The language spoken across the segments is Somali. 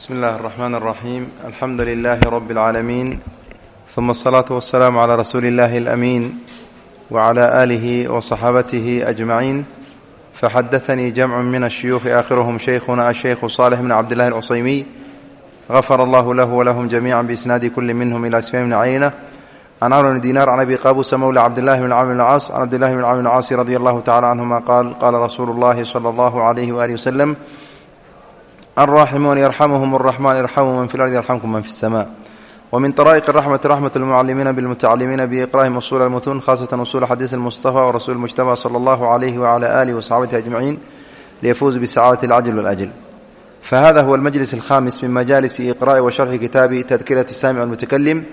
bsmi اllahi الرحmn الرaxيim alxamdu لilaahi rb العaalamiin ثuma الصlaaةu والsalaam عlى rasuuli اllahi الأmiin وعlى آlihi وصaxaabatihi أجmaciin faxadaثanii jamcu min الshuyuuخi aakhiruhm shaykhuna aلshaykhu صالح bn cabd اllahi الcusaymiy غafar allah lahu wlahm jamiعa bisnaadi kuli minhm ilى sfyan bn cayna can cmr bn dinar can abi qabusa mowla cabdillahi bn cmr bn caas can cabdillahi bn cmr bn caasi radi allahu tacala canhuma qaal qaala rasuulu اllahi slى اllah عlyh wali wslm الراحمون يرحمهم الرحمن يرحم من في الأرض يرحمكم من في السماء ومن طرائق الرحمة رحمة المعلمين بالمتعلمين بإقراهم أصول المتون خاصة أصول حديث المصطفى ورسول المجتبى صلى الله عليه وعلى آله وصحابته أجمعين ليفوز بسعادة العجل والأجل فهذا هو المجلس الخامس من مجالس إقراء وشرح كتاب تذكرة السامع والمتكلم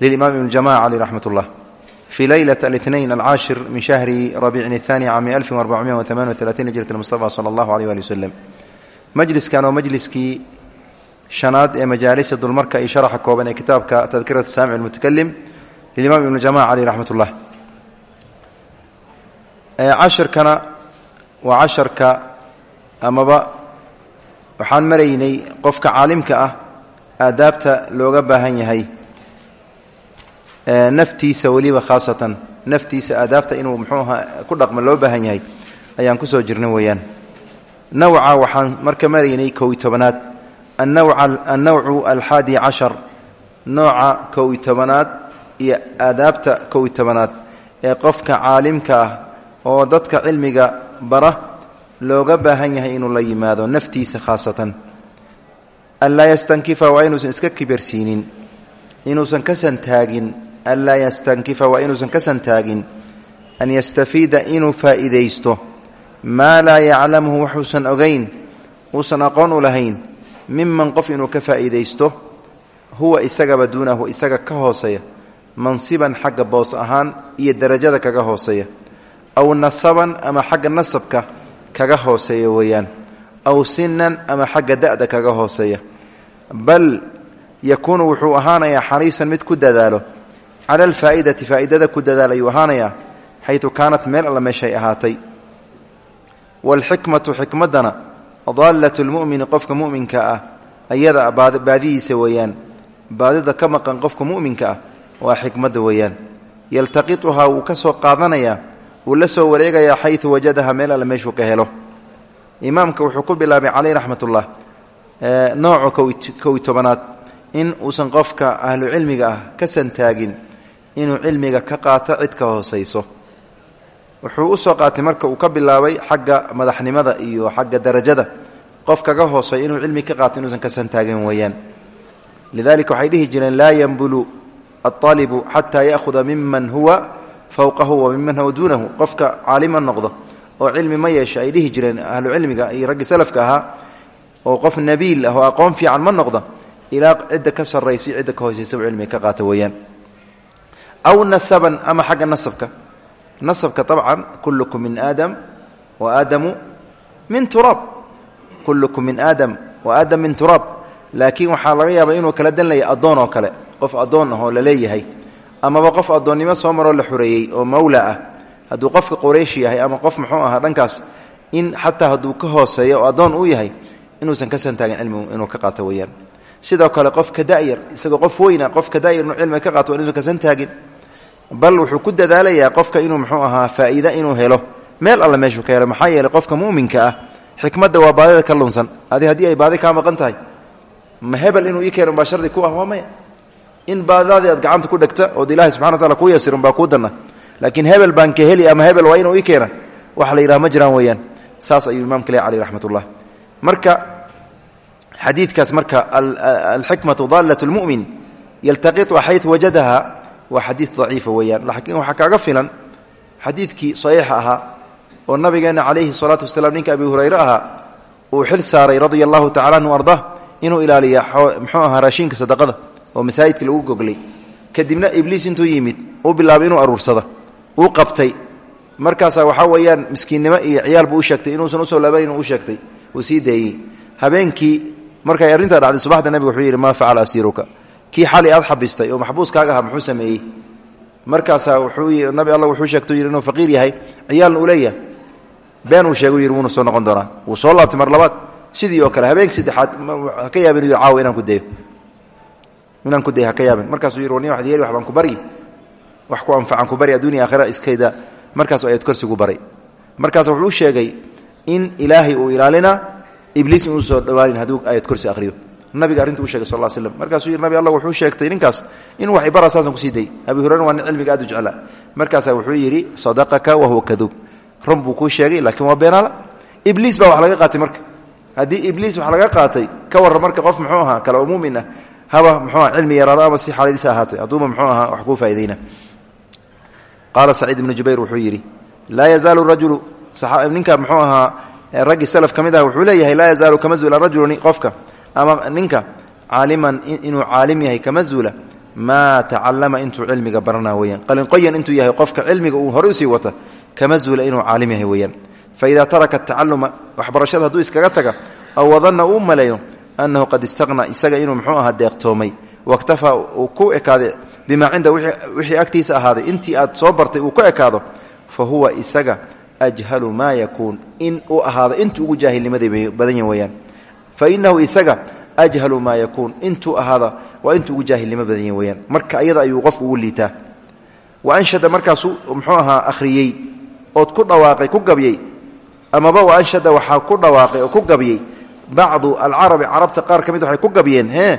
للإمام ابن الجماعة عليه رحمة الله في ليلة الاثنين العاشر من شهر ربيع الثاني عام 1438 هجرة المصطفى صلى الله عليه وآله وسلم majliskan oo majliskii shanaad ee majaalisa dulmarka iyo sharaxa kooban ee kitaabka tadkiratu saamic almutakalim lilimaam ibnu jamaca caleyh raxmat ullah casharkana waa casharka amaba waxaan maraynay qofka caalimka ah aadaabta looga baahan yahay naftiisa weliba khaasatan naftiisa aadaabta inuu muxuu ku dhaqma loo baahan yahay ayaan ku soo jirna weeyaan nawca waxaan marka maraynay kow iyo tobanaad. Annawcu alxaadi cashar. Nooca kow iyo tobanaad iyo aadaabta kow iyo tobanaad ee qofka caalimka ah oo dadka cilmiga bara looga baahan yahay inuu la yimaado naftiisa khaasatan. Anlaa yastankifa waa inuusan iska kibirsiinin inuusan ka santaagin anlaa yastankifa waa inuusan ka santaagin an yastafiida inuu faa'iidaysto maa laa yaclamuhu waxuusan ogayn uusan aqoon u lahayn miman qof inuu ka faa'iidaysto huwa isagaba duunahu isaga ka hooseeya mansiban xagga boos ahaan iyo darajada kaga hooseeya aw nasaban ama xagga nasabka kaga hooseeya weeyaan aw sinan ama xagga da'da kaga hooseeya bal yakuunu wuxuu ahaanayaa xariisan mid ku dadaalo cala alfaa'idati faa'idada ku dadaal ayuu ahaanayaa xaytu kaanat meel alla meeshay ahaatay waalxikmatu xikmaddana daallat lmu'mini qofka mu'minka ah ayada baadidiisa weeyaan baadida ka maqan qofka mu'minka ah waa xikmadda weeyaan yaltaqituhaa wuu ka soo qaadanayaa wuu la soo wareegayaa xayu wajadaha meel alle meeshuu ka helo imaamka wuxuu ku bilaabay caleyh raxmatullah nooca kow iyo tobanaad in uusan qofka ahlu cilmiga ah ka inuu cilmiga ka qaato cid hoosayso wuxuu u soo qaatay marka uu ka bilaabay xagga madaxnimada iyo xagga darajada. Qof kaga hoosay inuu cilmi ka qaato inuusan ka santaagin weeyaan. Lidalika waxay dhihi jireen laa yanbulu aalibu xataa yaahuda miman huwa fowqahu wa miman huwa duunahu. Qofka caalima noqdo oo cilmi ma yeesha ay dhihi jireen ahlu cilmiga iyo raggii salafka ahaa oo qof nabiil ah oo aqoon fiican ma noqda ilaa cidda ka sarraysa cidda ka hoosaysa cilmiga ka qaata weeyaan. Aw nasaban ama xagga nasabka nasabka طabcan kullukum min aadam wa aadamu min turaab kullukum min aadam wa aadam min turaab laakiin waxaa laga yaabaa inuu kala danlaya addoon oo kale qof addoon ah oo la leeyahay. Amaba qof addoonnimo soo maroo la xoreeyey oo mawla ah hadduu qofka qoreyshi yahay ama qof muxuu ahaa dhankaas in xataa hadduu ka hooseeyo oo addoon uu yahay inuusan ka santaagin cilmigu inuu ka qaato weyaan sidoo kale qofka da'yar isagoo qof weyna cilmiga ka qaato inuusan ka bal wuxuu ku dadaalayaa qofka inuu muxuu ahaa faa'iide inuu helo. Meel alle meeshuu ka helo maxaa yeeley qofka mu'minka ah xikmadda waa baadida ka lunsan. Adi haddii ay baadi kaa maqan tahay ma hebel inuu ii keeno umbaa shardi ku ah waa maya. In baadidaadii aad gacanta ku dhegta ood ilaahay subxana wa taala kuu yasir umbaa kuu danna. Laakiin hebel baan ka heli ama hebel waa inuu ii keena waxa la yidhaha ma waa xadiid daciifa weeyaan. Laakiin waxaa kaaga filan xadiidkii saxiixa ahaa oo nabigeenna calayhi salaatu wasalaam ninka abi hurayre ahaa uu xil saaray radia allahu tacala anhu ardah inuu ilaaliya muxuu ahaa raashinka sadaqada oo masaajidka lagu goglay. Kadibna ibliis intuu yimid uu bilaabay inuu aruursada uu qabtay. Markaasaa waxaa weeyaan miskiinnimo iyo ciyaal buu u sheegtay inuusan u soo laabanayn u sheegtay. Uu sii deeyey habeenkii markay arrintaa dhacday subaxda nebiga wuxuu yidhi maa facala asiiruka kii xali aad xabistay oo maxbuuskaaga ahaa muxuu sameeyey. Markaasaa wuxuu nabi alla wuxuu yidhi inuu faqiir yahay ciyaalna uu been uu sheegay yidhi soo noqon doonaa. Wuu soo laabtay mar labaad. Sidii oo kale habeenka saddexaad haka yaabin uu caawa inaan ku dayo inaan ku dayo haka yaabin. Markaasuu yidhi warni waxad yeeli wax baan ku baryi wax ku anfacan ku bari adduuniya aakhira iskayda. Markaasuu ayad korsigu baray. Markaas wuxuu sheegay in ilaahay uu ilaalina ibliis inuu soo dhawaanin hadduu ayad korsi akhriyo nabiga arrintu u shegay sal l slm markaasuu yidhi nabi alla wuxuu sheegtay ninkaas inuu wax ibara saasan ku sii day. Abi hurera waa nin cilmiga aad u jecla markaasaa wuxuu yidhi sadaqaka wahuwa kaduub run buu kuu sheegay laakiin waa beenaala. Ibliis baa wax laga qaatay marka. Haddii ibliis wax laga qaatay ka warran marka qof muxuu ahaa kale oo muumin ah haba muxuu aha cilmi yaraado ama si xaaladiisa ahaatay hadduuba muxuu ahaa wax kuu faa'idayna qaala saciid ibnu jubayr wuxuu yidhi laa yazaalu rajulu ninka muxuu ahaa raggii salaf ka mid ah wuxuu leeyahay laa yazaalu kama zuula rajulu qofka ama ninka caaliman inuu caalim yahay kama zuula maa tacalama intuu cilmiga baranaa weyaan qalinqoyan intuu yahay qofka cilmiga uu horey u sii wata kama zuula inuu caalim yahay weyaan faida taraka tacaluma waxbarashada hadduu iskaga taga aw wadanna uu maleeyo annahu qad istaqna isaga inuu muxuu ahaa deeqtoomay. Waktafaa uu ku ekaaday bimaa cinda wixii agtiisa ahaaday. Intii aad soo bartay uu ku ekaado fa huwa isaga ajhalu maa yakuun. In uu ahaado intuu ugu jaahilnimaday badan weyaan fa inahu isaga ajhalu maa yakuun intuu ahaada waa intuu ugu jaahilnimo badan yahi weyaan marka ayada ayuu qofku ugu liitaa wa anshada markaasuu muxuu ahaa akhriyey ood ku dhawaaqay ku gabyey amaba wa anshada waxaa ku dhawaaqay oo ku gabyey bacdu alcarabi carabta qaar ka mid waxay ku gabyeen e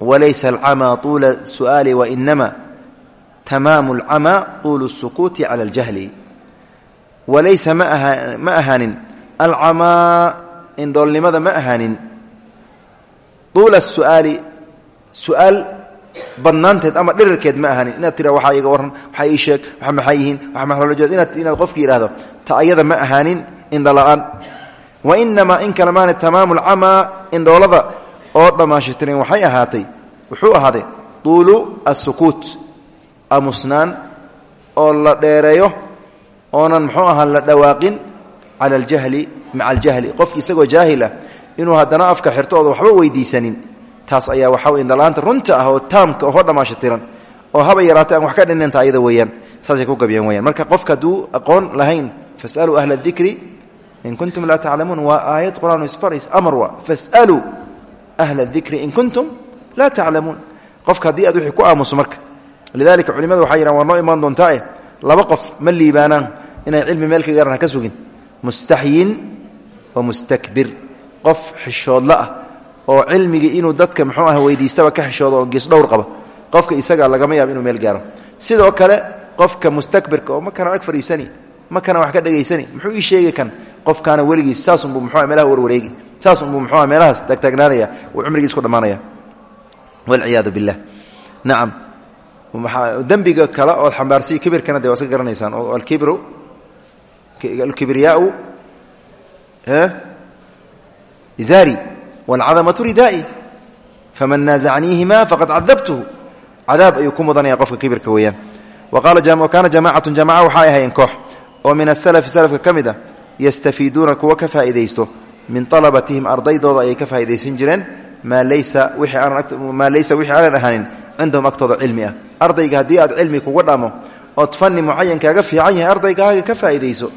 walaysa alcamaa tuula su'aali wainama tamaamu alcamaa tuulu sukuuti cala aljahli walaysa ma ahaanin alcamaa indhoolnimada ma ahaanin. Tuula su'aali su'aal badnaanteed ama dhirirkeed ma ahaanin. Inaad tira waxaa iga warran waxaa ii sheeg waxa maxaa yihiin waxa maxloolojeed inaad inaad qofki yidhahdo ta ayada ma ahaanin indhala-aan wa inamaa in kale maana tamaamu alcamaa indhoolada oo dhammaashitiren waxay ahaatay wuxuu ahaaday tuulu asukuut amusnaan oo la dheereeyo oonan muxuu ahaa la dhawaaqin cala aljahli maca aljahli. Qofki isagoo jaahil ah inuu haddana afka xirto waxba weydiisanin taas ayaa waxaa wey indhala-aanta runta ah oo taamka oo dhammaashitiran oo haba yaraatay wax ka dhinanta ayada weeyaan. Saasay ku gabyeen weyaan marka qofka hadduu aqoon lahayn fasaluu ahla dikri in kuntum laa taclamuun waa aayad qur'aan isfarays amar waa ahla dikri in kuntum laa taclamuun qofka haddii aad wixii ku aamuso marka lidalika culimada waxay yidhahan waa noo imaan doontaa eh? Laba qof ma liibaanaan inay cilmi meel ka garan ka sugin. Mustaxyin wa mustakbir qof xishoodla ah oo cilmigii inuu dadka muxuu ah weydiistaba ka xishoodo oo geesdhowr qaba qofka isaga lagama yaabo inuu meel gaaro. Sidoo kale qofka mustakbirka oo ma kana ag fadhiisani ma kana wax ka dhegaysani muxuu ii sheegi kan qofkaana weligiis saasunbuu muxua meelaha warwareegi saasunbuu muxua meelahaas taagtaagnaanaya uu cumrigiis ku dhammaanaya. Walciyaadu billah. Nacam dembiga kale ood xambaarsiy kibirkana de waa iska garanaysaan oo alkibru alkibriyaau izaari wاlcadamatu ridaa'i faman naazacniihima faqad cadabtuhu cadaab ayuu ku mudanaya qofka kibirka weeyaan wakaana jamacatu jamaca waxay ahaayeen koox oo min asalafi salafka ka mid a yastafiiduuna kuwa ka faa'iidaysto min alabatihim ardaydooda ayay ka faa'idaysan jireen maa laysa wixii aanan ahaanin cindahum agtooda cilmi ah ardayga haddii aad cilmi kuga dhamo ood fanni mucayan kaaga fiican yahay ardaygaaga ka faa'idayso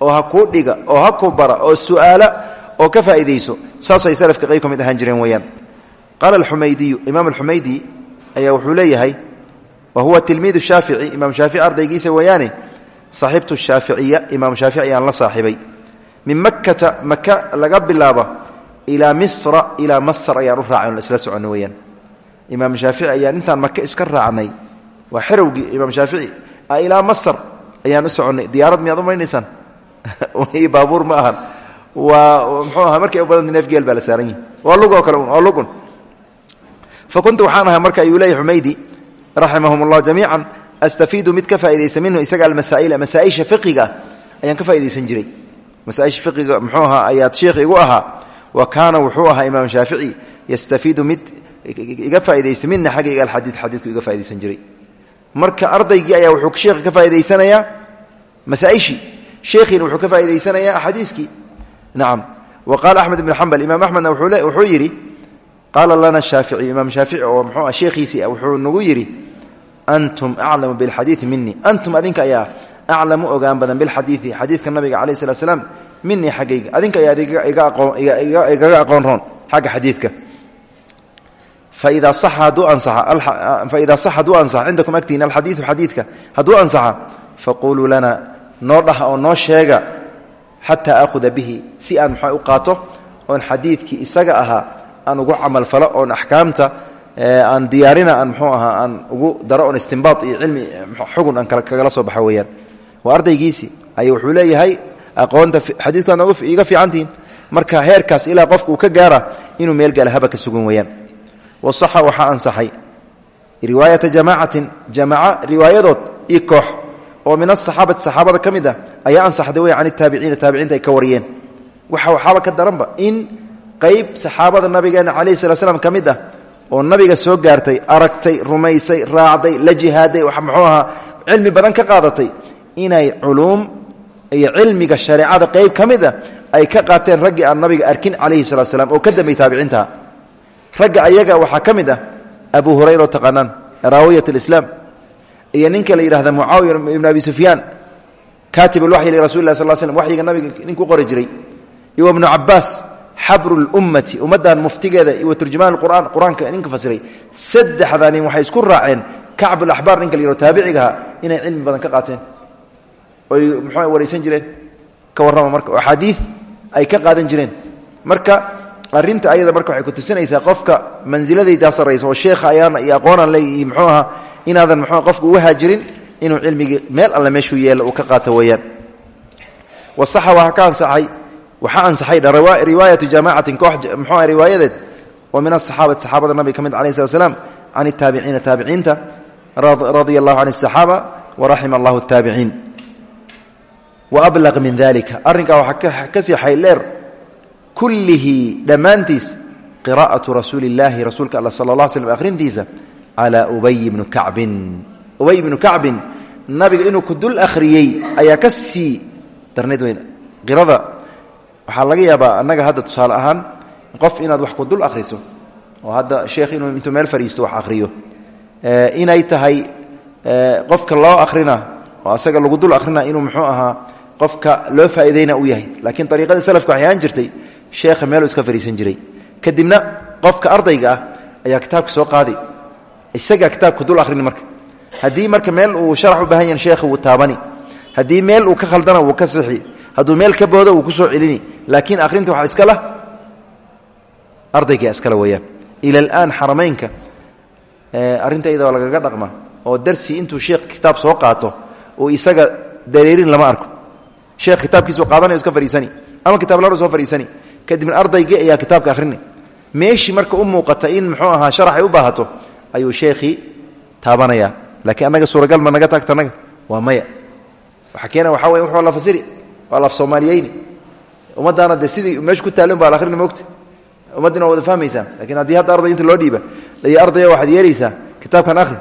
oo ha kuu dhiga oo ha ku bara oo su'aala oo ka faa'idayso saasay salafka qayb ka mid ahaan jireen weeyaan. Qaala alxumaydiyu imaam alxumaydi ayaa wuxuu leeyahay wa huwa tilmiidu shaafici imaam shaafici ardaygiisa weeyaane saxibtu shaaficiya imaam shaafici ayaan la saaxibay. Min makkata maka laga bilaabo ilaa misra ilaa masr ayaan u raacay isla soconay weyaan imaam shaafici iska raacnay. Waa xerowgii imaam shaafici ilaa masr ayaan u diyaarad miyaad u baabuur ma ahan. Waa mxuu aha markay u badanta neef geel baa la saaran yihi waa lugoo kale un waa lugun. Fa kuntu waxaan ahay marka ayuu leeyahy xumaydi raximahum اllah jamiica astafiidu mid ka faa'idaysa minhu isaga almasaaila masaaisha fiqiga ayaan ka faa'idaysan jiray. Masaaisha fiqiga muxuu ahaa ayaad sheikh igu ahaa. Wa kaana wuxuu ahaa imaam shaafici yastafiidu mid iga faa'idaysa mina xaggayga alxadiid xadiidku iga faa'idaysan jiray. Marka ardaygii ayaa wuxuu sheekhi ka faa'idaysanayaa masaaishii sheekhiina wuxuu ka faa'idaysanayaa axaadiiskii. Nacam wa qaala axmed ibn xambal imaam axmedna wuxuu yidhi qaala lana shaafici imaam shaafici oo muxuu ah sheekhiisii wuxuu nagu yidhi antum aclamu bilxadiidi minii antum adinka ayaa aclamu ogaan badan bilxadiidi xadiidka nabiga calayh slat slam minii xaggayga adinka ayaad igaga aqoon roon xagga xadiidka faida saxa hadduu ansaxa cindakum agtiina alxadiidu xadiidka hadduu ansaxa faquluu lana noo dhaha oo noo sheega xataa aakhuda bihi si aan maxaa u qaato oon xadiidkii isaga ahaa aan ugu camalfalo oon axkaamta aan diyaarina aan mxuu ahaa aan ugu daro oon istimbaad iyo cilmi xugun aan kagala soo baxa weeyaan. Waa ardaygiisii ay wuxuu leeyahay aqoonta xadiidkaad iga fiicantihiin marka heerkaas ilaa qofka ka gaara inuu meel gaala haba ka sugan weeyaan. Wasaxa waxaa ansaxay riwaayata jamaacatin jamaaca riwaayadood iyo koox oo min asaxaabati saxaabada ka mid ah ayaa ansaxday wey can taabiciina taabiciinta ay ka wariyeen. Waxa waxaaba ka daranba in qayb saxaabada nabigeena calayhi sala slam ka mid ah oo nabiga soo gaartay aragtay rumaysay raacday la jihaaday muxuu ahaa cilmi badan ka qaadatay inay culuum iyo cilmiga shareecada qayb ka ah ay ka qaateen raggii nabiga arkin calayhi salatu oo ka dambey taabiciintaha ragga ayaga waxaa ka ah abu hurayra oo taqaanaan raawiyat iyo ninka la yidhahda mucaawiya ibn abi sufyaan kaatib alwaxyi lirasuli lah sal slm waxyiga nabiga nin ku qori jiray. Iyo ibnu cabaas xabru lummati ummaddan muftigeeda iyo turjumaan qur'aan qur'aanka ninka fasiray. Saddexdaa nin waxay isku raaceen kacb alaxbaar ninka la yihahdo taabicigaha inay cilmi badan ka qaateen. Oy muxuu waraysan jireen? Ka warrama marka oo axaadiid ay ka qaadan jireen. Marka arrinta ayada marka waxay ku tusinaysaa qofka mansiladaydaa sarraysa oo sheekha ayaan iyo aqoonaan le iyo muxuu ahaa inaadan mxu ah qofku u haajirin inuu cilmigii meel alle meeshuu yeelo uu ka qaato weeyaan. Wasaxa waa ka ansaxay waxaa ansaxay riwaayatu jaamacatin koox mxuua ah riwaayadeed oo min asaxaabati saxaabada nabiga ka mid alai slat slam can itaabiciina taabiciinta radia allahu can asaxaaba waraxima wa ablaq min dalika arrinkaa waxaa ka sii xaydheer kullihi dhammaantiis qiraa'atu rasuuli illaahi rasuulka alla sala la slm akhrintiisa calى ubay bni kacbin. Ubay bnu kacbin nabiga inuu ku dul akhriyey ayaa ka sii darnayd weyn qirada. Waxaa laga yaabaa annaga hadda tusaale ahaan qof inaad wax ku dul akhriso oo hadda sheekh inuu intuu meel fadhiisto wax akhriyo inay tahay qofka loo akhrina oo asaga lagu dul akhrina inuu muxuu ahaa qofka loo faa'iidayna u yahay. Laakiin ariiqadii salafka waxay ahaan jirtay sheekha meeluu iska fadhiisan jiray. Kadibna qofka ardayga ah ayaa kitaabka soo qaadi isagaa kitaabka dul akhrini marka. Haddii marka meel uu sharax u baahan yahan sheekha wuu taabani. Haddii meel uu ka khaldana wuu ka sixi. Hadduu meel ka boodo wuu ku soo celini. Laakiin akhrinta waxaa iska lah ardayga iskale weeyaan. Ila alaan xaramaynka arrinta iyada waa lagaga dhaqma oo darsi intuu sheekh kitaab soo qaato uu isaga dareerin lama arko. Sheekh kitaabkiisuu qaadanayo iska fadhiisani ama kitab laro soo fadhiisani kadibna ardaygii ayaa kitaabka akhrini. Meeshii marka u muuqata muxuu ahaa sharax ay u baahato ayuu sheekhii taabanaya. Laakiin annaga suuragal ma naga taagta annaga? Waa maya. Waxaa keena waxaa wey wuxuu la fasiri waa laf soomaaliyeyni ummaddaana dee sidii meesha ku taalin baa la akhrini moogta ummaddina waa wada fahmaysaa lakiin haddii hadda arday inta loo dhiiba layi ardaya waxaad yeelaysaa kitaabkan akhri.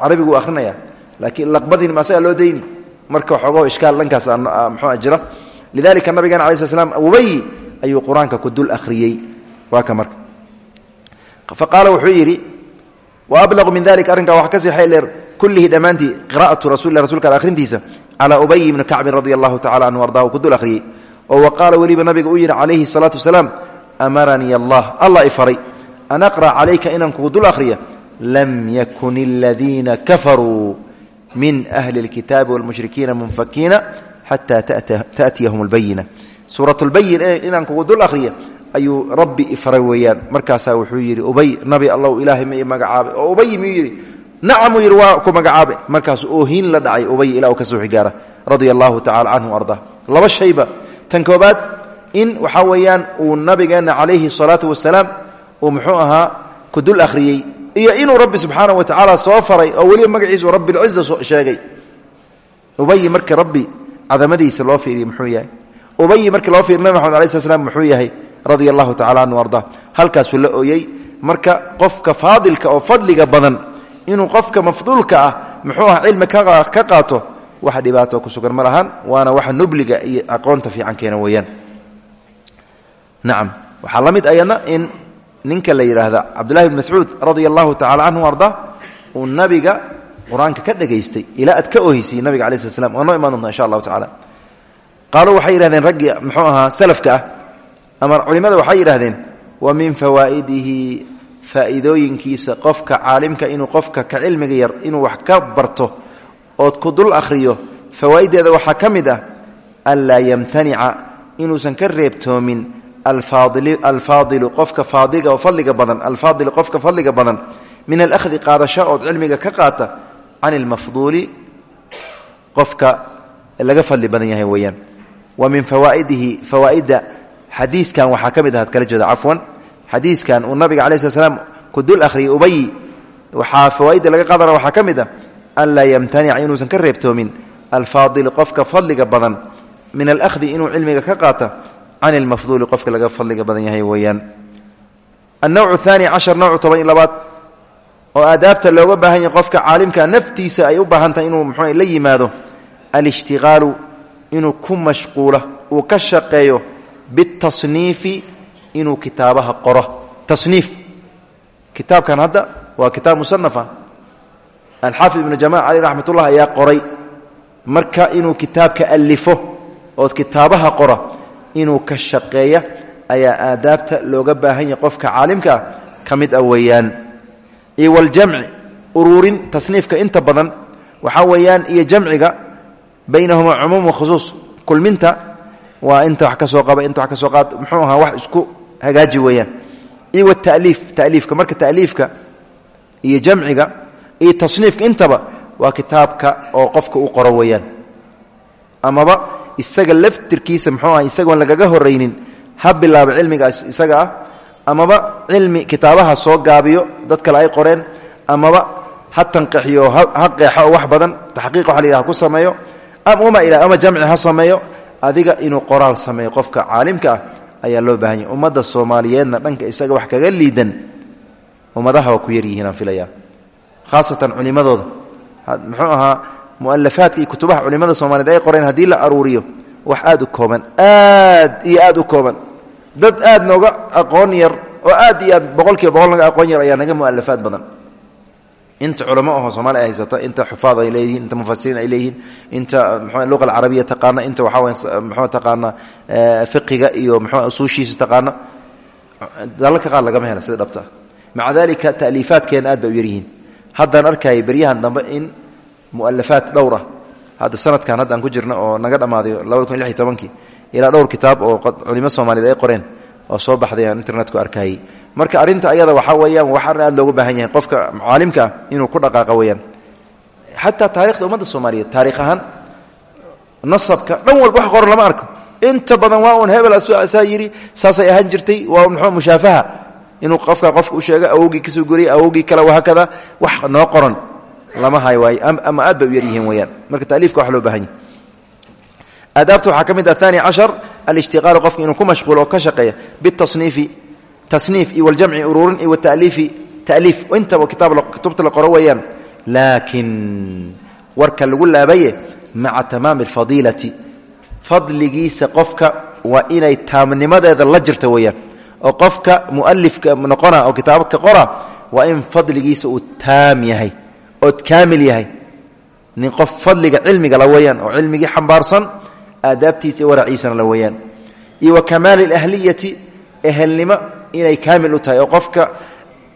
Carabiguu akhrinaya. Laakiin laqbadiin ma asagaa loo dayni. Marka waxoogaho ishkaal dhankaas muxuu jira lidalika nabigeena alai sl slam ubay ayuu qur'aanka ku dul akhriyey. Waa ka marka fa qaala wuxuu yidhi wa ablaqu min dalika arrinkaa wax ka sii xayleer kullihi dhammaantii qira'atu rasul rasulka al akhrintiisa calaa ubay ibni kacbin radia allahu tacala canhu ardahu ku dul akhriyey oo wa qaala weliba nabiga uu yidhi calayhi salaatu wasalaam amaranii allah allah i faray an aqra' calayka inaan kugu dul akhriya lam yakun aladiina kafaruu min ahli اlkitaabi wاlmushrikiina munfakiina xataa taأtiyahum اlbayina suurat اlbayin inaan kugu dul akhriya ayuu rabbi ifaray weeyaan. Markaasaa wuxuu yidhi ubay nabi allow ilaahay ma i magacaabay oo ubay miyuu yidhi nacamuu yidhi waa ku magacaabe. Markaasuu oohiin la dhacay ubay ilaa ka soo xigaara. Radia allahu ardaa. Laba shayba. Tan koobaad in waxaa weeyaan uu nabigeenna calayhi الsalaatu wasalaam uu muxuu ahaa ku dul iyo inuu rabbi subxaana wa tacaala soo faray oo weliba magaciisu rabbilciza sheegay. Ubayi markii rabbi cadamadiisa loo fiiriye muxuu yahay? Ubayi markii loo fiiriy maxamed alai sl slam muxuu yahay radia allahu tacala anhu arda. Halkaasuu la ooyey marka qofka faadilka oo fadliga badan inuu qofka mafduulka ah muxuu ah cilmi ka qaato wax dhibaato ku sugan ma lahan waana waxa nubliga iyo aqoonta fiican keena weeyaan. Nacam waxaa la mid ayadna in ninka la yidhaahda cabdullahi bn mascuud radia allahu tacala canhu uu nabiga qur'aanka ka dhegaystay ilaa aad ka oheysay nabiga alai slat slam noo doonta insha allahu tacala qaaluu waxay yidhahdeen raggii muxuu ahaa salafka ah ama culimmada waxay yidhahdeen wa min fawaa'idihi faa'iidooyinkiisa qofka caalimka inuu qofka ka cilmiga yar inuu wax ka barto ood ku dul akhriyo fawaaiddeeda waxaa ka mid ah anlaa yamtanica inuusan ka reebtoomin alfaadilu qofka faadiga oo fadliga badan alfaadilu qofka fadliga badan min alahdi qaadasho ood cilmiga ka qaata can ilmafduuli qofka laga fadli badan yahay weeyaan. Wa min xadiiskan waxaa ka mid ah ad kala jeeda cafwan. Xadiiskan uu nabiga cala slat slam ku dul akhriyay ubayi waxaa fawaaidda laga qaadana waxaa ka mid ah anlaa yamtanica inuusan ka reebtoomin alfaadil qofka fadliga badan. Min alahdi inuu cilmiga ka qaata can ilmafduuli qofka laga fadliga badan yahay weeyaan. Annowc aani cashar nowcu toban iyo labaad oo aadaabta looga baahan yahay qofka caalimka naftiisa ay u baahan tahay inuu yimaado alishtiqaalu inuu ku mashquulo uu ka shaqeeyo bitasniifi inuu kitaabaha qoro tasniif kitaabkan hadda waa kitaab musanafa alxaafid ibnu jamac caleyh raxmat ullah ayaa qoray marka inuu kitaabka alifo ood kitaabaha qora inuu ka shaqeeya ayaa aadaabta looga baahan yahay qofka caalimka ah ka mid ah weeyaan iyo waljamci uruurin tasniifka inta badan waxaa weeyaan iyo jamciga baynahuma cumuum waa inta wax ka qaba inta wax ka qaad muxuu ahaa wax isku hagaaji weeyaan. Iyo wataliif taliifka marka taliifka iyo jamciga iyo tasniifka intaba waa kitaabka oo qofka u qoro weeyaan. Amaba isaga laftirkiisa muxuu ah isagoon lagaga horaynin ha bilaabo cilmigaas isaga ah. Amaba cilmi kitaabaha soo gaabiyo dad kale ay qoreen amaba ha tanqixiyo ha qeexo oo wax badan taxqiiq waxa la yidhaha ku sameeyo ama jamci ha sameeyo adiga inuu qoraal sameeyo qofka caalimka ah ayaa loo baahan yahy ummadda soomaaliyeedna dhanka isaga wax kaga liidan ummadaha waa ku yaryihiin aan filaya khaasatan culimadooda muxuu ahaa mualafaadka iyo kutubaha culimada soomaliyeed ay qoreen haddii la aruuriyo wax aad u kooban aad iyo aad u kooban. Dad aad nooga aqoon yar oo aad iyo aad boqol kiiba boqol naga aqoon yar ayaa naga mualafaad badan inta culamo ahoo soomaali ay haysata inta xufaad ay leeyihiin inta mufasiriin ay leeyihiin inta mxu luqa alcarabiya taqaana inta waxaa way mxuu taqaana fiqiga iyo mxuu usuushiisa taqaana. Dalalka qaar lagama hela sida dhabta. Maca dalika aad bay u yaryihiin. Haddaan beryahan dambe in mualafaad dhowr ah hadda sanadkan hadda ku jirno oo naga dhammaaday labada kun dhowr kitaab oo culimo soomaaliyeed ay qoreen oo soo baxday internetku arkayay marka arrinta ayada waxaa weeyaan waxaan aad looga baahan yahay qofka caalimka ah inuu ku dhaqaaqa weeyaan. Xataa taarikhda ummadda soomaaliyeed taarikh nasabka dhan walba wax qoran lama arko. Inta badan waa un hebel saa saasay ahaan jirtay waa mxuu mushaafaha? Inuu qofka qofka u sheego awogii ka soo goriyay awogii kale wahaakada wax noo qoran lama hay waayo ama aad bay u yaryihiin weyaan marka taliifka wax loo baahan yahy aadaabta waxaa ka mid ah aani cashar alishtiqaalu qofka tasniif iyo waljamci uruurin iyo wataliifi taliif intaba kitaab kutubta la qoro weeyaan. Laakiin warka lagu laabaye maca tamaami alfadiilati fadligiisa qofka waa inay taamnimadeeda la jirta weeyaan. Oo qofka mualifka noqona oo kitaabka qora waa in fadligiisa uu taam yahay ood kaamil yahay. Nin qof fadliga cilmiga la weeyaan oo cilmigii xambaarsan inay kaamil u tahay oo qofka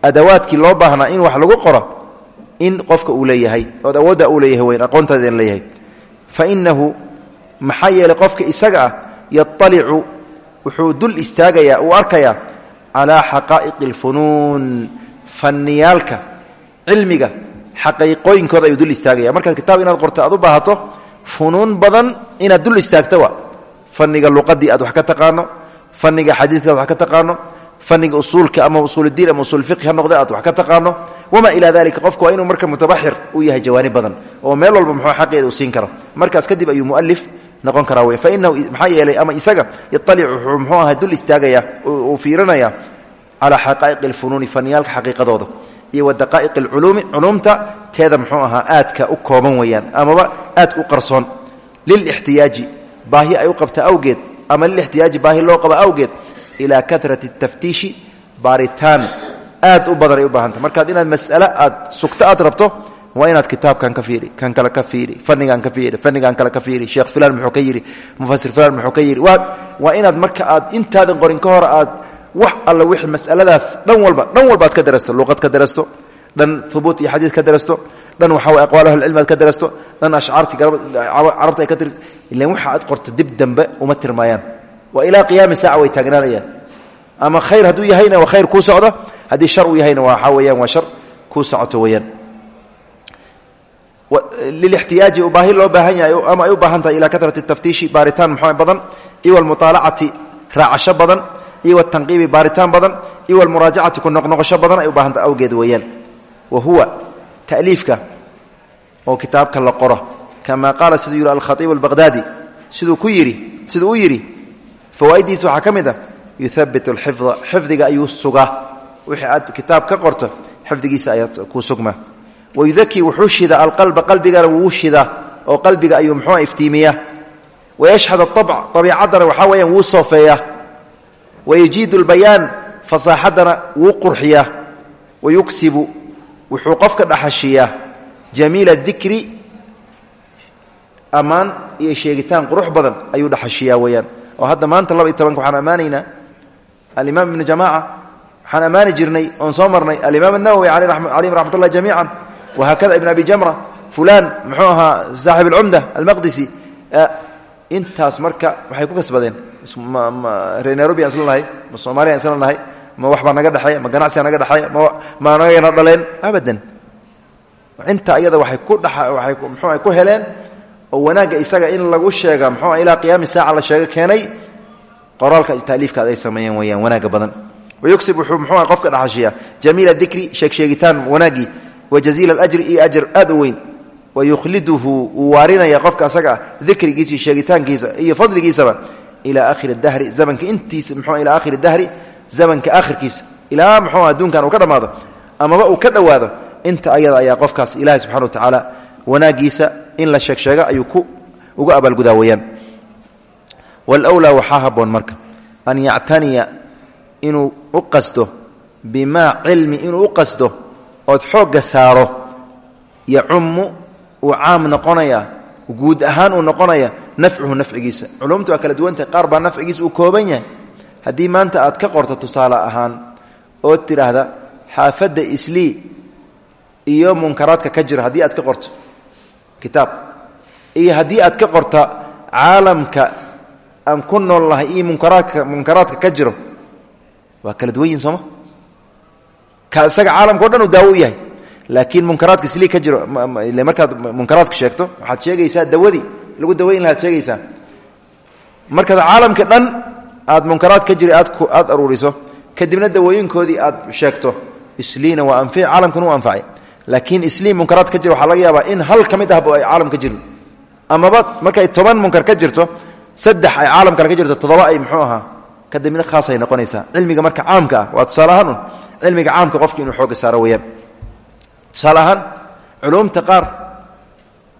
adawaadkii loo baahnaa in wax lagu qoro in qofka uu leeyahay ood awoodda uu leeyahay weyan aqoontaadina leeyahay. Fa inahu maxaa yeelay qofka isaga ah yaalicu wuxuu dul istaagayaa uu arkayaa calaa xaqaa'iqi alfunuun fanniyaalka cilmiga xaqiiqooyinkooda ayuu dul istaagaya. Markaad kitaab inaad qorto aad u baahato funuun badan inaad dul istaagto wa fanniga luqadii aad wax ka taqaano fanniga xadiidka wax ka taqaano fanniga usuulka ama usuuldiin ama usuulfiqi ha noqde aad wax ka taqaano. Wamaa ilaa dalika qofku waa inuu marka mutabaxir u yahay jawaani badan oo meel walba muxuu xaqeeda uu siin karo. Markaas kadib ayuu mualif noqon karaa wey fa inahu maxaa yeelay ama isaga yaalic wuxuu muxuu ahay dul istaagaya uu fiirinaya calaa xaqaa'iqi alfunuuni faniyaalka xaqiiqadooda iyo wa daqaa'iq alculuumi culuumta teeda muxuu ahaa aadka u kooban weeyaan amaba aadka u qarsoon. Lilixtiyaaji baahi ay u qabta awgeed ama lilixtiyaaji baahi loo qaba awgeed ilaa karati taftiishi baaritaan. Aad u badan ay inaad mas'ale aad sugto aad rabto waa inaad kitaabkan ka fiiri kan kale ka fiiri fanigan ka fiiri fanigan kale ka fiiri sheekh filan muxuu ka yidhi inaad marka aad intaadan qorin ka hor aad wax alla wixii masaladaas dhan walba dhan walba aad ka darasto luqad ka darasto dhan hubuut iyo xadiid ka darasto dhan waxaa way aqwaal ahlicilmi ka darasto dhan ashcaartii carabta ka tir ilan waxa aad qorto dib dambe uma tirmaayaan waa ilaa qiyaami saaca way taagnaanayaan ama khayr hadduu yahayna waa khayr kuu socda haddii shar uu yahayna waxaa weyaan waa shar kuu socoto weyaan lilixtiyaaji baahi loo baahan yahay ama ay u baahan tahay ilaa karati taftiishi baaritaan muxuu badan iyo walmuaalacati raacasho badan iyo watanqiibi baaritaan badan iyo walmuraajacati ku noqnoqosho badan ay u baahanta awgeed weeyaan. Wa huwa ta'liifka oo kitaabka la qoro. Kama qaala siduu yidhi alkhaiib albaqhdaadi siduu ku yidhi siduu u yidhi fawaaiddiisa waxaa ka mid ah yuhabit alxifda xifdiga ayuu sugaa. Wixii aad kitaab ka qorto xifdigiisa ayaad kuu sugmaa wayudakii wuxuu shidaa alqalba qalbigana wuu shidaa oo qalbiga ayuu muxuua iftiimiyaa. Wayashhad aabc abiicaddana waxaa weyaan wuu soofeeyaa wayajiidu lbayaan fasaaxaddana wuu qurxiyaa. Wayugsibu wuxuu qofka dhaxashiyaa. Jamiila iyo sheegitaan qurux badan ayuu dhaxashiyaa oo hadda maanta laba iyo tobanka waxaan ammaanaynaa alimaam ibnu jamaaca waxaan ammaani jirnay oon soo marnay alimaam anawowi calayhim raxmat ullahi jamiican wahaakada ibn abi jamra fulan muxuu ahaa saaxib alcumda almaqdisi intaas marka waxay ku kasbadeen reer nairobi aan isla nahay ma soomaliya aan isla nahay ma waxbaa naga dhexeeya ma ganacsiga naga dhexeeya ma ma nagana dhaleen abadan. Inta iyada waxay ku dha waay mxuu ku heleen oo wanaagga isaga in lagu sheega mxuu ilaa qiyaami saaca la sheego keenay qoraalka taaliifkaad ay sameeyeen weyaan wanaagga badan. Wayugsib wuxuu mxuu qofka dhaxashiya jamiila dikri sheegsheegitaan wanaaggii wajaziila alajri iyo ajar aad u weyn. Wayukhliduhu wuu waarinaya qofka asaga ah dikrigiisa iyo sheegitaankiisa iyo fadligiisaba ilaa akhiri dahri zamanka intiisa mxuu ilaa akhiri dahri zamanka akhirkiisa ilaa muxuu adduunkan uu ka dhammaado amaba uu ka dhowaado inta ayada ayaa qofkaas ilaahay subxana wa tacaala wanaagiisa in la sheegsheega ayuu uga abaalgudaa weyaan wlwlaa waxaa haboon marka an yactaniya inuu u qasdo bimaa cilmi inuu u qasdo ood xoogga saaro yacummu uu caam noqonaya guud ahaan uu noqonaya nafcuhu nafcigiisa. Culumtu waa kala duwantahay qaar baa nafcigiisa uu kooban yahay. Haddii maanta aad ka qorto tusaale ahaan ood tidhaahda xaafadda islii iyo munkaraadka ka jira haddii aad ka qorto kitaab. Iyo haddii aad ka qorta caalamka aan ku nool nahay iyo munkaraadka munkaraadka ka jiro waa kala duwan yihiin ka isaga caalamka o dhan uu daawo yahay. Laakiin munkaraadka islii ka jiro ile markaad munkaraadka sheegto waxaad sheegaysaa dawadii lagu dawayn lahaad sheegaysaa. Markaad caalamka dhan aad munkaraad ka jira aad aad aruuriso kadibna dawooyinkoodii aad sheegto isliina waa anfici caalamkan u anfacay laakiin isliim munkaraad ka jira waxaa laga yaabaa in hal ka mid ahba ay caalam ka jirin. Amaba markay toban munkar ka jirto saddex ay caalam kale ka jirto toddoba ay muxuu ahaa kadibna khaasay noqonaysaa. Cilmiga marka caamka ah waa tusaale ahaan un cilmiga caamka qofki inuu xooga saaro weyaan tusaale ahaan culumta qaar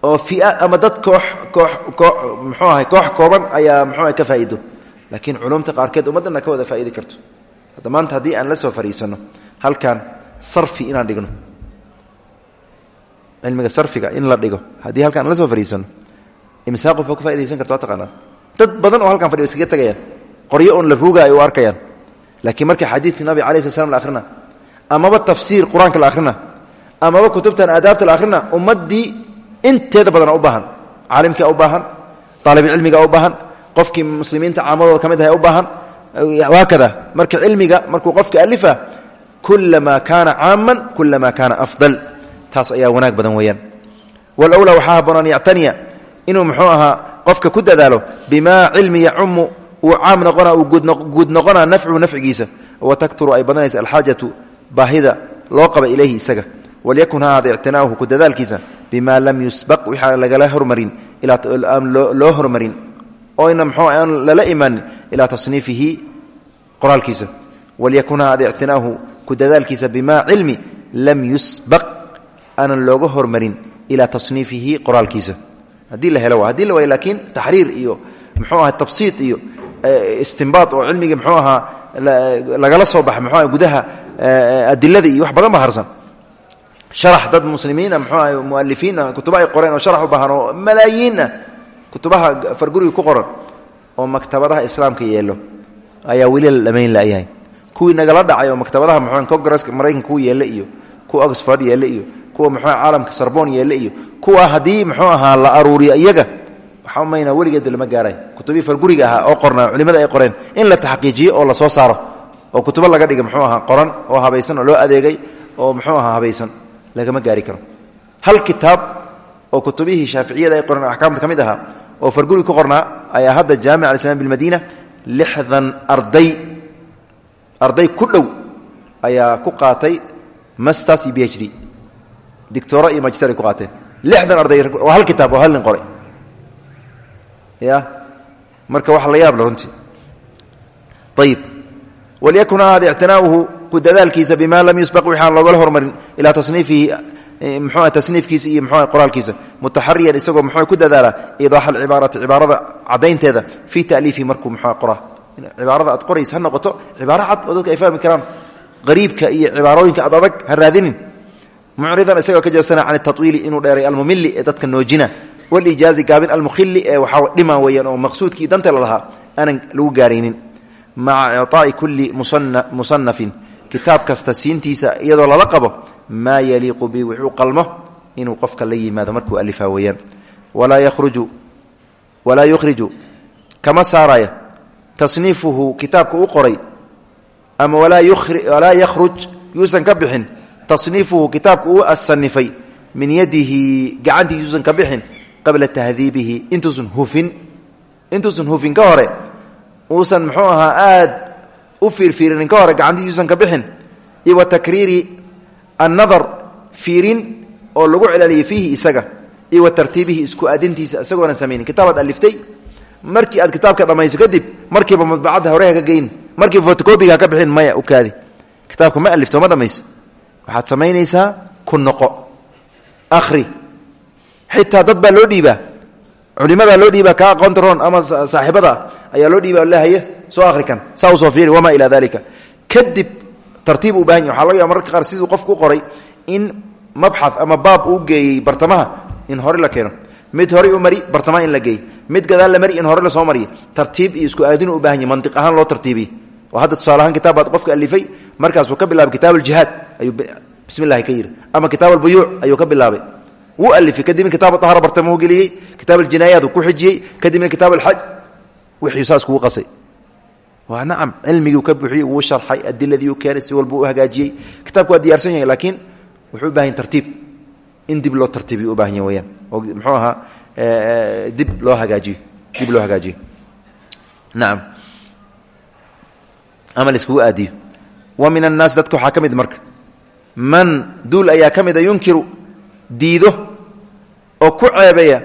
oo fia ama dad koox koox koo muxuu ahay koox kooban ayaa muxuu ahay ka faa'iido. Laakiin culumta qaarkeed ummaddana ka wada faa'idi karto. Hadda maanta haddii aan la soo fadhiisanno halkan sarfi inaan dhigno cilmiga sarfiga in la dhigo. Haddii halkan aan la soo fadhiisanno imsaa qof oo ka faa'idaysan karta waa taqaanaa. Dad badan oo halkan fadhiyo iskaga tegayaan qoryo oon la ruugaayo u arkayaan. Laakiin marka xadiidka nabiga alai sl slam la akhrina amaba tafsiir qur'aanka la akhrina amaba kutubtan aadaabta la akhrina ummaddii inteeda badana u baahan caalimkia u baahan aalibcilmiga u baahan qofkii muslimiinta caamadooda ka mid aha u baahan haakada marka cilmiga markuu qofka alifa kulamaa kaana caaman kulamaa kaana afdal taas ayaa wanaag badan weeyaan. Walowlaa waxaa haboon an yactaniya inuu muxuu ahaa qofka ku dadaalo bimaa cilmi yacumu uu caam noqona uu guud noqona nafcuhu nafcigiisa. Wa takturu ay badanaysa alxaajatu baahida loo qaba ilayhi isaga. Walyakun ha ahaada ictinaauhu ku dadaalkiisa bima lam yusbaq waxaa lagala hormarin loo hormarin. Oyna mxuu aan lala imaanin ilaa tasniifihi qoraalkiisa. Walyakun ha ahaada ictinaahu ku dadaalkiisa bima cilmi lam yusbaq aanan looga hormarin ilaa tasniifihi qoraalkiisa. Haddii la helo haddii la waayo laakiin taxriir iyo mxuu aha tabsiid iyo istimbaad oo cilmigii mxuu ahaa lagala soo baxa mxuu aha gudaha adilada iyo wax badan ba harsan. Sharax dad muslimiina ah mualifiin ah kutuba ay oo sharax baahan oo malaayiin ah kutubaha farguriga ku qoran oo maktabadaha islaamka yeelo ayaa weli la dhamayn layahay kuwii nagala dhacay oo maktabadaha mxu congresska maraykanka ku yeelle iyo kuwa oxford yeelle iyo kuwa muxuu caalamka sarbon yeelle iyo kuwa haddii muxuu ahaa la aruuriyo iyaga waxaa umayna weligeed lama gaaray kutubii farguriga ahaa oo qornaa culimada ay qoreen in la taxqiijiyo oo la soo saaro oo kutubo laga dhiga muxuu ahaa qoran oo habaysan oo loo adeegay oo muxuu ahaa habaysan lagama gaari karo. Hal kitaab oo kutubihii shaaficiyada ay qoreen axkaamta ka ahaa oo farguri ku qornaa ayaa hadda jaamic alislam bilmadiina lixdan arday arday ku dhow ayaa ku qaatay masters iyo dictoro iyo magister ay ku qaateen. Lixdan arday waa hal kitaab oo hal marka wax la yaab la runtii. Ayib walyakun ahaada ictinaauhu ku dadaalkiisa bima lam yusbaq wixaan loogala hormarin ilaa tasniifihi mxu tasniifkiisa iyo mxu qoraalkiisa. Mutaxariyan isagoo mxuu ku dadaala idaaxa alcibaarati cibaarada caddaynteeda fii ta'liifihi markuu mxuu qora cibaarada aad qoraysa ha noqoto cibaaro cad oo dadka ay fahmi karaan. Qariibka iyo mucridan isagoo ka jeesana can tawiili inuu dheeray almumili ee dadka noojina walijaazi gaabin almukhili ee waxaa dhima weyaan oo maqsuudkii dante lalahaa aanan lagu gaaraynin. Maca icطaa'i kulli musanafin kitaab kasta siintiisa iyadoo lala qabo maa yaliiqu bi wuxuu qalmo inuu qofka la yimaado markuu alifaa weyaan walaa yukhriju kama saaraya tasniifuhu kitaabka u qoray ama walaa yakhruj yuusan ka bixin tasniifuhu kitaabka uu asanifay min yadihi gacantiis yuusan ka bixin qabla tahdiibihi intuusan hufin. Intuusan hufin ka hore uusan muxuu ahaa aad u fiirfiirinin ka hore gacantiis yuusan ka bixin. Iyo wa takriiri annadar fiirin oo lagu celaaliyay fiihi isaga. Iyo wa tartiibihi isku aadintiisa isagoonan samaynin. Kitaabaad aliftay markii aad kitaabka dhammayso kadib markiiba madbacadda hore haka geyn markiiba dhamayso waxaad samaynaysaa ku noqo. Akhri. Xitaa dad baa loo dhiibaa. Culimadaa loo dhiibaa kaa aqoonta ama saaxiibada ayaa loo dhiiba lehaye soo akhri kan. Saa u soo fiiri wamaa ilaa dalika kadib tartiib u baahan yahy waxa laga yaaba mararka qaar siduu qofku u qoray in mabxath ama baab uu geeyey bartamaha in hore la keeno. Mid horey u mari bartamaha in la geey mid gadaal la mari in hore la soo mariyo. Tartiib iyo isku aadin u baahan yahy mantiq ahaan loo tartiibiye oo hadda tusaale ahaan kitaab baad qofka alifay markaasuu ka bilaabay kitaab aljihaad ayuu bismi llahi ka yidhi. Ama kitaab albuyuuc ayuu ka bilaabay. Wuu alifay kadibna kitaab ahara bartamahu geliyey kitaab aljinaayaat ku xijiyey kadibna kitaab alxaj wixii saas kugu qasay. Waa nacam cilmigii ka buuxiyey wuu sharxay adiladii u keenay si walba u hagaajiyey. Kitaabku waa diyaarsan yahay laakiin wuxuu u baahan yahy tartiib. In dib loo tartiibiyo u baahan yahy weyaan oo muxuu ahaa dib loo hagaajiyo dib loo hagaajiyo. Nacam. Ama laiskugu aadiyo. Wa min annaasi dadka waxaa ka mid marka man duul ayaa ka mida yunkiru diido oo ku ceebeeya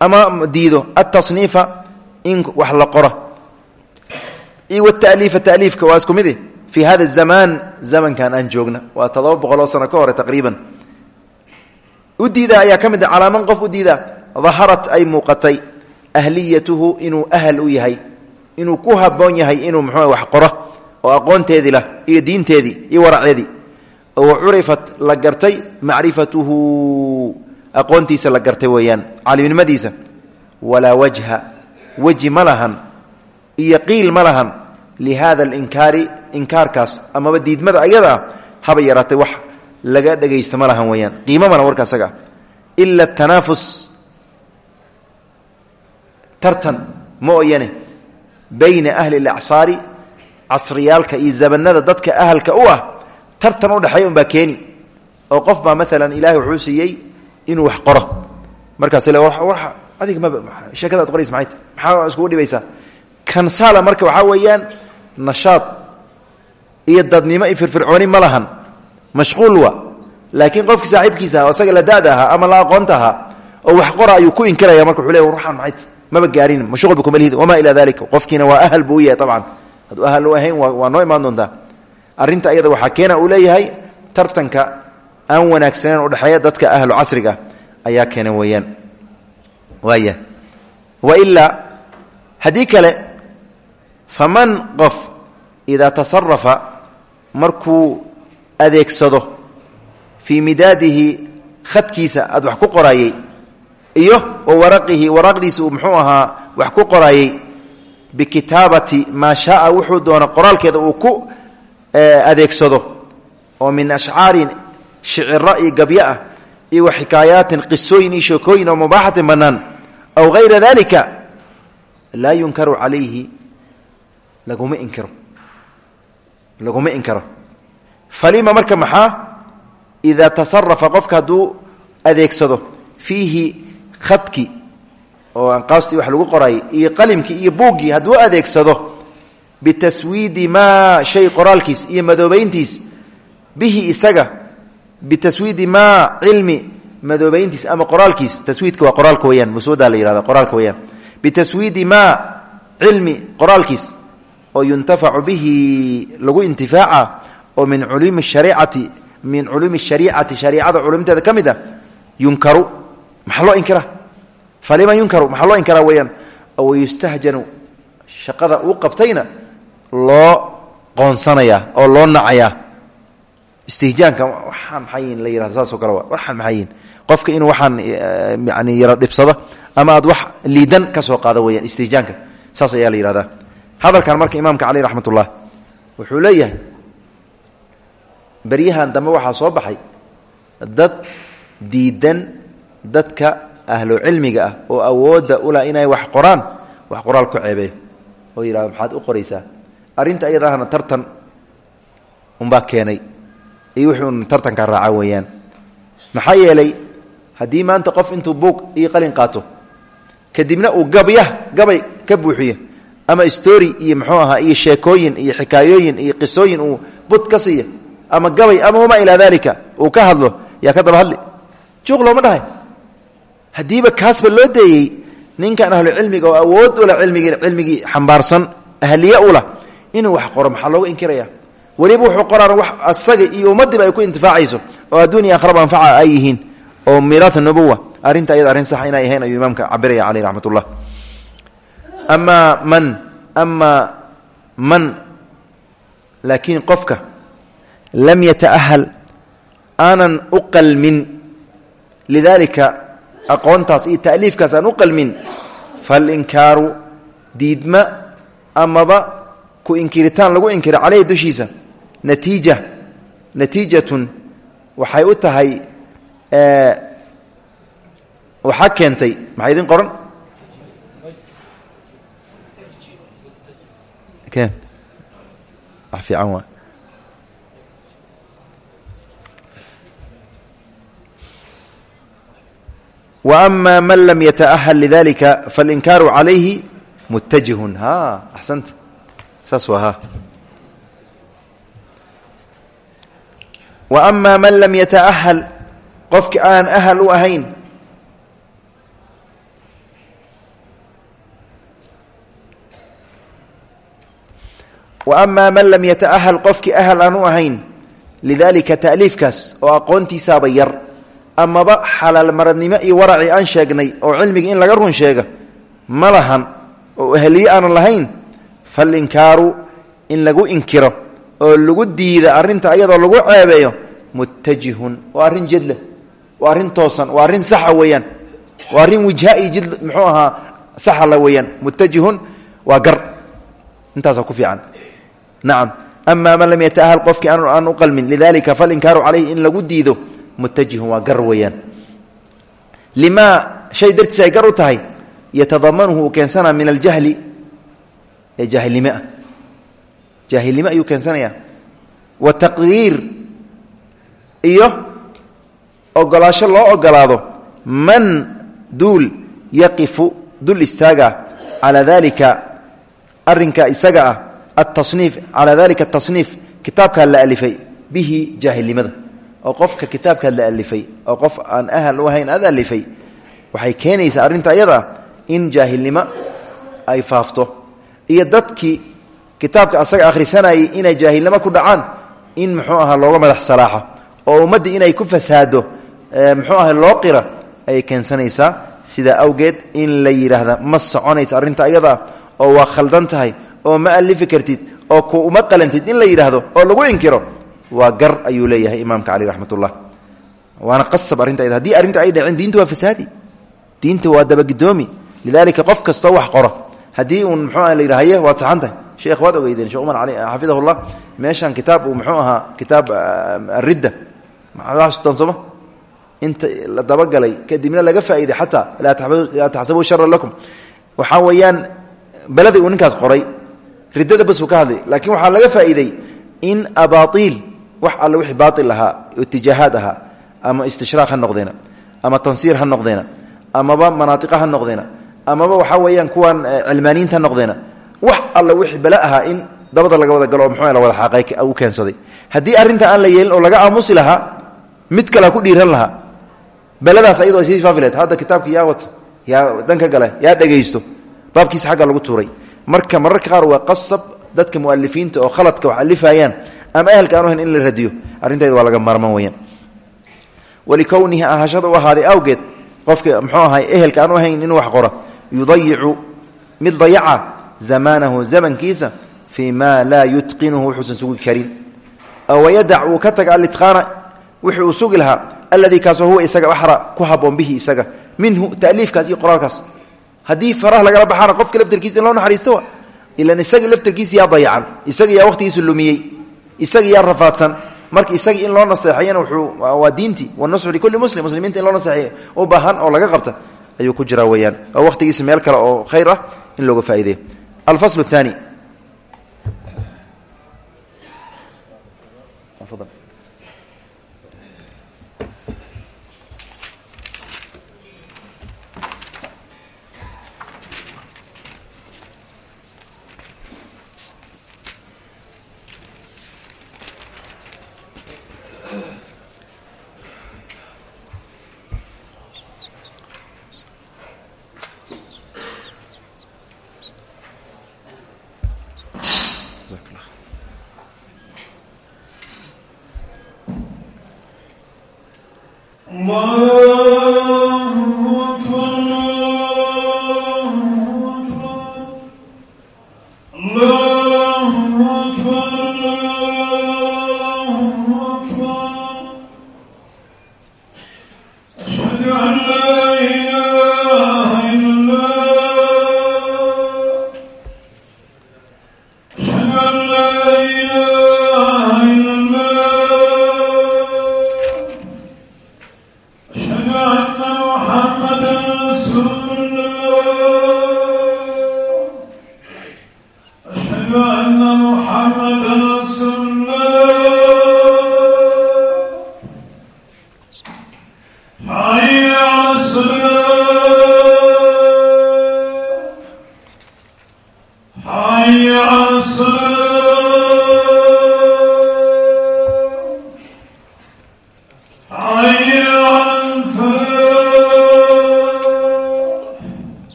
ama diido atasniifa in wax la qora iyo wtaliifa taliifka waa isku midi. Fii hada zamaan zamankan aan joogna. Waa todoba boqoloo sano ka hore taqriiban. U diida ayaa ka mid a calaaman qof u diida daharat ay muuqatay ahliyatuhu inuu ahal u yahay inuu ku haboon yahay inuu mxuu wax qoro oo aqoonteedii iyo diinteedii iyo waraceedii oo curifat la gartay macrifatuhu. Aqoontiisa la gartay weeyaan caalimnimadiisa. Walaa wajha weji ma lahan iyo qiil ma lahan lihada alinkaari inkaarkaas amaba diidmada ayada ah haba yaraatay wax laga dhegaysta ma lahan weeyaan. Qiimo mana warka asaga. Ila tanaafus. Tartan mooyane bayna ahli alacsaari casriyaalka iyo zabanada dadka ahalka u ah tartan udhexeeya unbaa keeni. Oo qof baa maalan ilahay wuxuu siiyey inuu wax qoro. Markaas adiga maba sheekada ad qoraysa maayta maxaa iskugu dhibaysaa? Kansala marka waxaa weeyaan nashaad iyo dadnimo iyo firfircooni ma lahan. Mashquul wa laakiin qofkii saaxiibkiisa aha o isaga la da'da ahaa ama la aqoonta ahaa oo wax qora ayuu ku inkiraya marka wuxuu le ruuxaan maxayt maba gaarin mashquul kuma lihid wamaa ilaa dalika qofkiina waa ahal buu u yahay tabcan. Hadduu ahal u ahayn waa noo imaan doontaa arrinta iyada waxaa keena uu leeyahay tartanka aan wanaagsaneen udhexeeya dadka ahlu casriga ayaa keena weeyaan. Waaya wailaa haddii kale faman qof idaa tasarafa markuu adeegsado fii midaadihi khadkiisa aad wax ku qorayey iyo wa waraqihi waraqdiisa uu muxuu ahaa wax ku qorayey bikitaabati maa shaaa wuxuu doono qoraalkeeda uu ku adeegsado oo min ashcaarin shiciro iyo gabyo ah iyo wa xikaayaatin qisooyin iyo sheekooyin oo mubaaxatin bannaan aw hayra dalika laa yunkaru calayhi laguma inkiro laguma inkaro falima marka maxaa? Idaa tasarafa qofka hadduu adeegsado fiihi khadki oo anqaastii wax lagu qorayay iyo qalimkii iyo buuggii hadduu adeegsado bitaswiidi maa shay qoraalkiis iyo madoobayntiis bihi isaga bitaswiidi maa cilmi madoobayntiis ama qoraalkiis taswiidka waa qoraalka weyaan muswadaa la yihahda qoraalka weyaan bitaswiidi maa cilmi qoraalkiis oo yuntafacu bihi lagu intifaaca oo min culumi shariicati min culuumi shariicati shariicada culumteeda ka mid a yunkaru maxaa loo inkira? Falima yunkaru maxaa loo inkiraa weyaan aw yustahjanu shaqada uu qabtayna loo qoonsanayaa oo loo nacayaa istihjaanka waxaan maxayin la yihahda saasoo kale waxaan maxayin qofka inuu waxaan yani yaro dhibsada ama aad wax liidan ka soo qaada weyaan istihjaanka saas ayaa la yihahdaa hadalkan marka imaamka caleyh raxmat wuxuu leeyahay beryahan dambe waxaa soo baxay dad diidan dadka ahlu cilmiga ah oo awoodda ula inay wax qoraan wax qoraal ku ceebeeyo. Oo yidhahdo maxaad u qoraysaa arrinta iyadaahna tartan unbaa keenay. Iyo wixii un tartankaa raaca weeyaan. Maxaa yeelay haddii maanta qof intuu buug iyo qalin qaato kadibna uu gabyah gabay ka buuxiyo ama story iyo muxuu ahaa iyo sheekooyin iyo xikaayooyin iyo qisooyin uu bud ka siiya ama gabay ama wamaa ilaa dalika uu ka hadlo yaa ka daba hadli. Juuq looma dhahay. Haddiiba kaasba loo deeyey ninkan ahlu cilmiga oo awood ula cilmigii cilmigii xambaarsan ahliye ula inuu wax qoro maxaa loogu inkiraya weliba wuxuu qoraan wax asaga iyo ummaddiiba ay ku intifaacayso oo adduun iyo akhraba anfaca ay oo miiraat nubuwa arrinta ayada arrin sax inay ahayn ayuu imaamka cabiraya caleyh raxmat ullah man amaa man laakiin qofka lam yataahal aanan u qalmin lidaalika aqoontaas iyo ta'liifkaas aan u qalmin falinkaaru diidma amaba ku inkiritaan lagu inkira caleyhi dushiisa natiija natiijatun waxay u tahay waxaa keentay maxaa idin qoran wax fiican waa وأma man lam yataأhل لذalika faاlinkaaru عalayhi mutajihun ha axsanta saasuu ahaa. Wa amaa man lam yataahal qofki aan ahal u ahayn wa amaa man lam yataahal qofkii ahal aan u ahayn lidaalika taaliifkaas oo aqoontiisaaba yar amaba xalaal maradnimo iyo waraci aan sheegnay oo cilmiga in laga run sheega ma lahan oo ahliye aanan lahayn falinkaaru in lagu inkiro oo lagu diida arrinta ayadoo lagu ceebeeyo mutajihun waa arrin jedleh waa arrin toosan waa arrin saxa weeyaan waa arrin wijha iyo jid muxuu ahaa saxa la weeyaan mutajihun waa gar. Intaasaa ku fiican. Nacam ama man lam yataahal qofkii aan u qalmin lidalika falinkaaru calayhi in lagu diido mutajihun waa gar weeyaan. Limaa shay dartiis ay gar u tahay yatadamanuhu uu keensanaa min aljahli ee jaahilnimo ah. Jaahilnimo ayuu keensanayaa. Wa taqriir iyo ogolaasho loo ogolaado man duul yaqifu dul istaaga calaa dalika arinka isaga ah atasniif calaa dalika atasniif kitaabkaa la alifay bihi jaahilnimada. Oo qofka kitaabkaad la alifay oo qof aan ahal u ahayn aad alifay waxay keenaysaa arrinta ayada in jaahilnimo ay faafto iyo dadkii kitaabka asaga akhrisanayay inay jaahilnimo ku dhacaan in muxuu aha looga madax salaaxo oo ummaddii inay ku fasaado muxuu aha loo qira ayay keensanaysaa sidaa awgeed in la yidhaahda ma soconaysa arrinta ayadaa oo waa khaldan tahay oo ma alifi kartid oo ku uma qalantid in la yidhaahdo oo lagu inkiro waa gar ayuu leeyahay imaamka cali raxmat ullah waana qasab arrinta ayada. Haddii arrinta ay dhaceen diinta waa fasaadi diinta waa dabagidoomi. Lidaalika qof kastoo wax qoro haddii uun muxuu aha la haye waad saxan tahay. Sheekh waad ogeydeen. Sheekh umar cali xafidahullah meeshan kitaab uu muxuu ahaa kitaab aridda maxasuutaan sooma inta la dabagalay kadibna laga faa'iiday xataa laa taxsabuu sharan lakum. Waxaa weeyaan beladii uu ninkaas qoray. Riddada bas uu ka hadlay. Laakiin waxaa laga faa'iiday in abaaiil wax alle wixii baail ahaa itijaahaad ahaa ama istishraaq ha ama tansiir ha noqdeena amaba manaaiqa ha amaba waxaa weeyaan kuwan cilmaaniyiinta ha noqdeena. Wax alle wixii bale ahaa in dabada laga wada galo oo muxuu la wada xaaqay u keensaday. Haddii arrinta aan la yeelin oo laga aamusi lahaa mid kale ku dhiiran lahaa beladaas ayadoo ay sii faafi lahayd yaa wata yaa danka gale yaa dhegaysto baabkiisa xagga lagu tuuray. Marka mararka qaar waa qasab dadka mualifiinta oo khaladka wax alifayaan ama ehelka hayn in la radiyo. Arrinteeda waa laga maarman weyaan walikownihi ahashada u ahaaday awgeed qofka mxuu ahay ehelka aanu hayn inuu wax qoro yudayicu mid dayaca zamaanahu zamankiisa fii ma laa yutqinuhu wuxuusan sugi karin. Wayadac uu ka taga alitqaana wixii uu sugi lahaa alladii kaasoo huwa isaga axra ku haboon bihi isaga. Minhu taliifkaas iyo qoraalkaas. Haddii faraha lagala baxaana qofka laftarkiisa in loo naxariisto ilan isagii laftarkiisa yaa dayacan isaga yaa waqtigiisa lumiyey isaga yaa rafaadsan. Marka isagii in loo naseexayana wuxuu waa diintii wanusxu likulli muslim muslimiinta in loo naseexeeyo u baahan oo laga qabta ayuu ku jiraa weeyaan. Oo waqtigiisa meel kale oo khayr ah in looga faa'ideeyo alfasl Mom.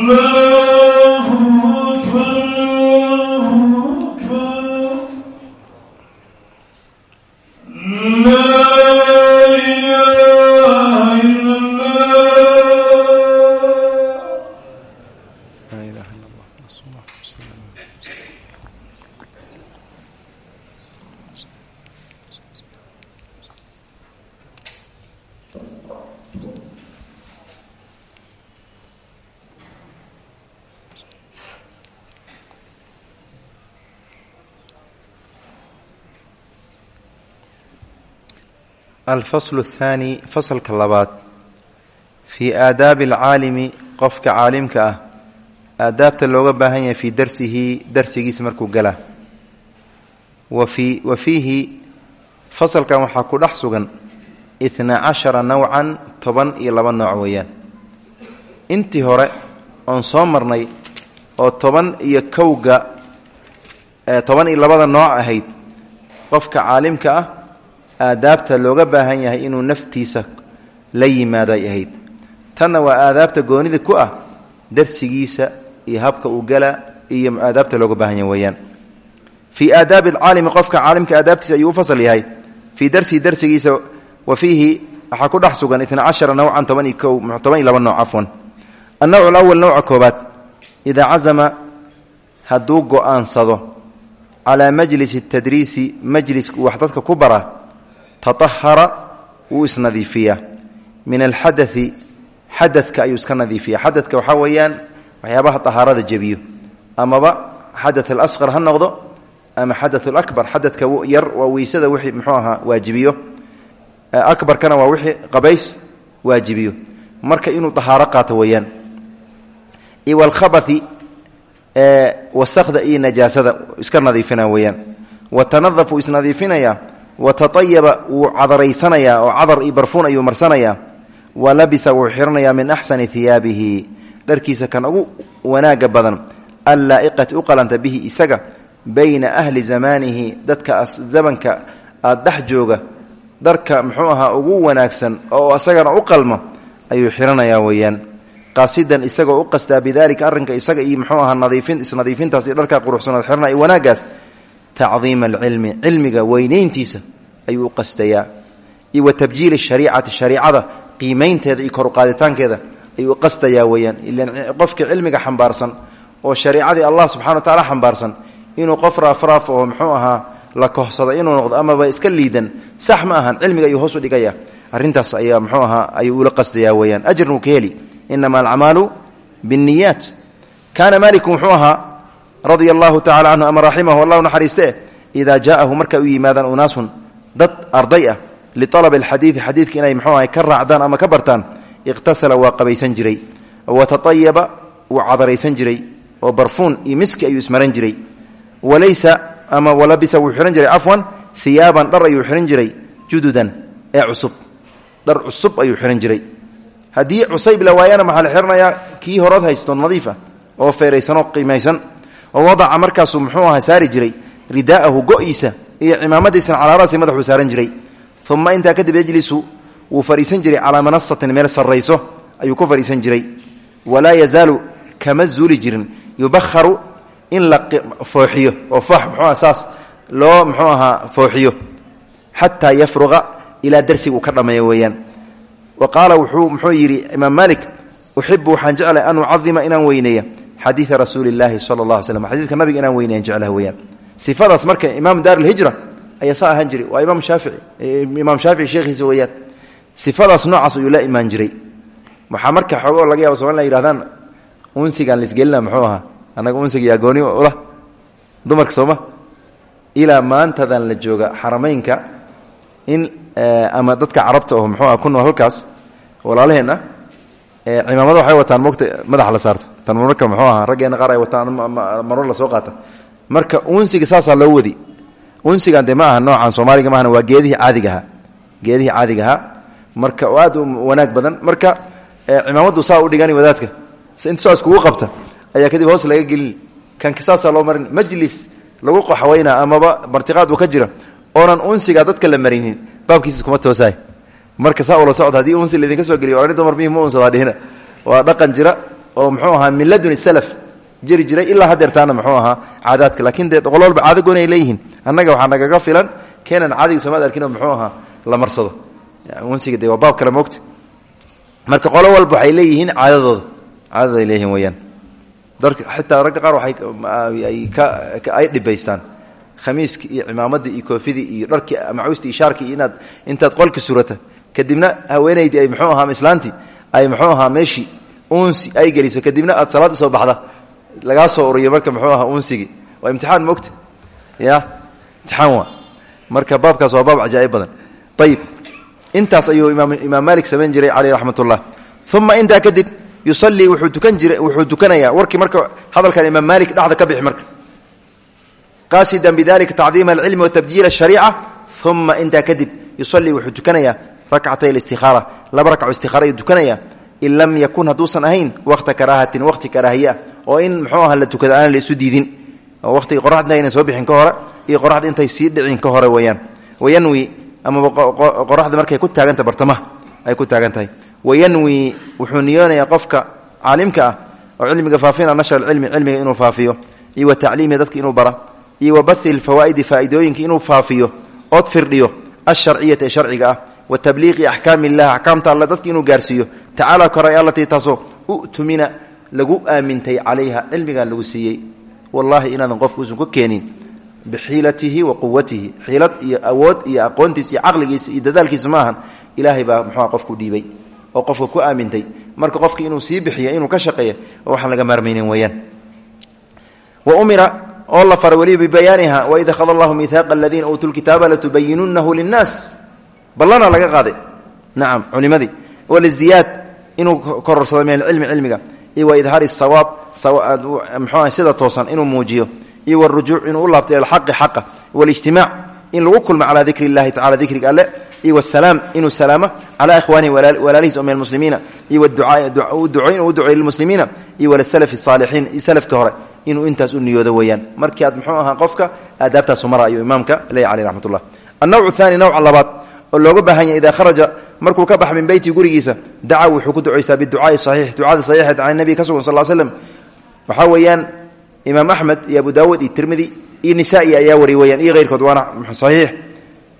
love alfaslu athaani fasalka labaad fii aadaabi alcaalimi qofka caalimka ah aadaabta looga baahan yahay fii darsihi darsigiisa markuu gala wafi wa fiihi fasalkan waxaa ku dhex sugan itnaa cashara nowcan toban iyo laba nooc weeyaan intii hore oon soo marnay oo toban iyo kowga toban iyo labada nooc ahayd qofka caalimka ah aadaabta looga baahan yahay inuu naftiisa la yimaado ay ahayd. Tanna waa aadaabta goonida ku ah darsigiisa iyo habka uu gala iyo aadaabta looga baahan yahay weeyaan. Fii aadaabi alcaalimi qofka caalimka aadaabtiisa ayuu u fasal yahay. Fii darsihi darsigiisa wa fiihi waxaa ku dhex sugan itna cashara nowcan toban iyo ko toban iyo laba nooc cafwan annowc alawal nowca koobaad idaa cazama hadduu go'aansado calaa majlisi tadriisi majlisku wax dadka ku bara taahara wuu isnadiifiyaa min alxadai xadadka ayuu iska nadiifiya. Xadadka waxaa weeyaan waxyaabaha tahaarada jebiyo. Amaba xadath alasqar ha noqdo ama xadath alabar xadadka yar waa weysada wixii muxuu ahaa waajibiyo. Akbarkana waa wixii qabays waajibiyo. Marka inuu tahaaro qaato weeyaan. Iwalkhabai wasakda iyo najaasada wataayaba wuu cadaraysanayaa oo cadar iyo barfuun ayuu marsanayaa. Wa labisa wuu xiranayaa min axsani hiyaabihi dharkiisa kan ugu wanaaga badan allaa'iqati u qalanta bihi isaga bayna ahli zamaanihi dadka zamanka dhex jooga. Dharka muxuu ahaa ugu wanaagsan oo asagana u qalmo ayuu xiranayaa weeyaan. Qaasidan isagoo u qastaa bidalika arrinka isaga iyo muxuu ahaa nadiifin isnadiifintaas iyo dharkaa quruxsanaad xirana iyo tacdiima alcilmi cilmiga weynayntiisa ayuu u qastayaa wa tabjiili shariicati shariicada qiimaynteeda iyo koruqaaditaankeeda ayuu qastayaa weeyaan ilan qofkii cilmiga xambaarsan oo shariicadii allah subxana wa tacaala xambaarsan inuu qof raafraaf oo muxuu ahaa la kohsado inuu noqdo amaba iska liidan sax ma ahan cilmiga ayuu hoos u dhigaya arrintaas ayaa muxuu ahaa ayuu ula qasdayaa weeyaan ajrna uu ka heli inama alacmaalu binniyaat kaana maaliku muxuu ahaa radia allahu tacala canhu ama raximahu allahu naxariiste idaa jaa'ahu markay u yimaadaan unaasun dad arday ah lialab alxadiidi xadiidka inay muxuu ahay ka raacdaan ama ka bartaan iqhtasala waa qabaysan jiray wa taayaba wuu cadaraysan jiray oo barfuun iyo miski ayuu ismaran jiray walaysa ama walabisa wuu xihan jiray cafwan hiyaaban dhar ayuu xihan jiray jududan ee cusub dhar cusub ayuu xihan jiray. La waayana kii horood haysto nadiif ah oo feeraysanoo oo wadaca markaasuu muxuu aha saari jiray ridaa'ahu go-iisa iyo cimaamadiisana calaa rasi madaxuu saaran jiray. Uma intaa kadib yejlisu wuu fadhiisan jiray calaa manasatin meel sarrayso ayuu ku fadhiisan jiray. Walaa yazaalu kama zuuli jirin yubaharu in la fooxiyo oo foox muxuu aha saas loo muxuu ahaa fooxiyo xataa yafruqa ilaa darsiga uu ka dhammeeyo weeyaan. Wa qaala wuxuu muxuu yidhi imaam maalik uxibu waxaan jeclahay an ucadima inaan weyneeya xadiida rasuuli illaahi sala allah alay slam xadidka nabiga inaan weyneeyan jeclaha weeyaan. Sifadaas marka imaam daar alhijra ayaa saa ahaan jiray waa imaam shaafici imaam shaafici sheekhiisa weeyaan. Sifadaas noocaas ayuu la imaan jiray. Waxaa marka xoogoo laga yaba somalina yihahdaan unsigaan laisgelina muxuu ahaa? Annaga unsiga yaa gooni ula? Dumarka sooma ilaa maantadan la jooga xarameynka in ama dadka carabta oo muxuu aha ku nool cimaamada waxay wataan mogta madaxa la saarto. Tan marka muxuu ahaa raggeena qaar ay wataan maror la soo qaata. Marka unsiga saasaa loo wadi. Unsigan dee ma soomaaliga maahana waa geedihii caadigahaa geedihii caadigahaa marka oo aad u wanaag badan. Marka cimaamadu saa u dhigani wadaadka. Inta saa iskugu qabta ayaa kadib hoos laga gelin. Kanka saasaa loo marin. Majlis lagu qaxweyna amaba martiqaad uu ka jira. Oonan unsiga dadka la marinin. Baabkiisa kuma toosaay marka saa ula socda haddii unsi laydinka soo geliyo orani dumar mihii ma unsadaa dhihina waa dhaqan jira oo muxuu ahaa min laduni salaf jiri jiray ilaa hadeertaana muxuu ahaa caadaadka. Laakiin dee qolo walba caado gooni ay leeyihiin. Annaga waxaa nagaga filan keenan caadiga somaad arkinoo muxuu ahaa la marsado. Unsiga dee waa baab kale moogta marka qolo walba waxay leeyihiin caadadooda. Caadadooda ay leeyihiin weyaan darka xitaa ragga qaar waxay ay dhibaystaan. Khamiiskii iyo cimaamadii iyo koofidii iyo dharkii macuustii iyo shaarkii iyo inaad intaad qolka surata kadibna haweenaydii ay muxuu ahaa islaantii ay muxuu ahaa meeshii unsi ay geliso kadibna aad salaada soo baxda lagaa soo uriyo marka muxuu ahaa unsigii waa imtixaan mogta ya imtixaan waa. Marka baabkaas waa baab cajaa'ib badan. Ayib intaas ayuu imaam maalik samayn jiray caleyh raxmat ullah uma intaa kadib yusalii wuxuu tukan jiray wuxuu tukanayaa. Warkii marka hadalkan imaam maalik dhexda ka bixi marka. Qaasidan bidalika tacdiima alcilmi watabjiil ashariica uma intaa kadib yusalii wuxuu tukanayaa rakcatay alistikhaara laba rakco istihara ayuu tukanayaa in lam yakun hadduusan ahayn waqta karaahatin waqti karaahiye ah oo in muxuu aha la tukado aan la isu diidin. Oo waqtiga qoraxda inay soo bixin ka hore markay ku taaganta bartamaha ay ku taagan tahay wayanwi wuxuu niyoonayaa qofka caalimka ah oo cilmiga faafina nashar cilmi cilmiga inuu faafiyo iyo wa tacliimihi dadka inuu bara iyo wa bathi lfawaa'idi faa'iidooyinka inuu wa tabliiqi axkaami illah axkaamta alle inuu gaarsiiyo. Tacaala koray allatii taasoo u'tumina lagu aamintay calayha cilmigan lagu siiyey. Wallaahi inaadan qofku usan ku keenin bixiilatihi wa quwatihi xiilad iyo awood iyo aqoontiisa iyo caqligiisa iyo dadaalkiisa ma ahan. Ilaahay baa muxua qofku dhiibay oo qofka ku aamintay. Marka qofki inuu sii bixiyo inuu ka shaqeeya waxaan laga maarmaynin weeyaan. Wa umira oo la faray weliba bibayaaniha waid akhada allahu miihaaqa aladiina uutuu lkitaaba latubayinunahu linnaas ballana laga qaaday nacam culimadii walisdiyaad inuu kororsado min alcilmi cilmiga. Iyo wa idhaari sawaab mxuah sida toosan inuu muujiyo. Iyo wrujuuc inuu u laabto ila alxaqi xaqa. Walijtimaac in lagu kulmo calaa dikri illahi tacala dikriga alle. Iyo wsalaam inuu salaamo calaa ikhwaanihi walaalihiis oo min almuslimiina. Iyo ducooy inuu u duceey lilmuslimiina. Iyo walisalaf saalixiin iyo salafka hore inuu intaas u niyoodo weeyaan. Markii aad muxuu ahaa qofka aadaabtaasu mara ayuu imaamka leey caleyh raxmat ullah annawcu thani nawca labaad oo looga baahan yahy idaa kharaja markuu ka bax min beyti gurigiisa daca wuxuu ku ducaystaa biducaai saxiix ducada saxiixeed can nabiy ka sugan sal slem waxaa weeyaan imaam axmed iyo abu daawuud iyo tirmidi iyo nisaa-i ayaa wari weyaan iyo heyrkood waana saxiix.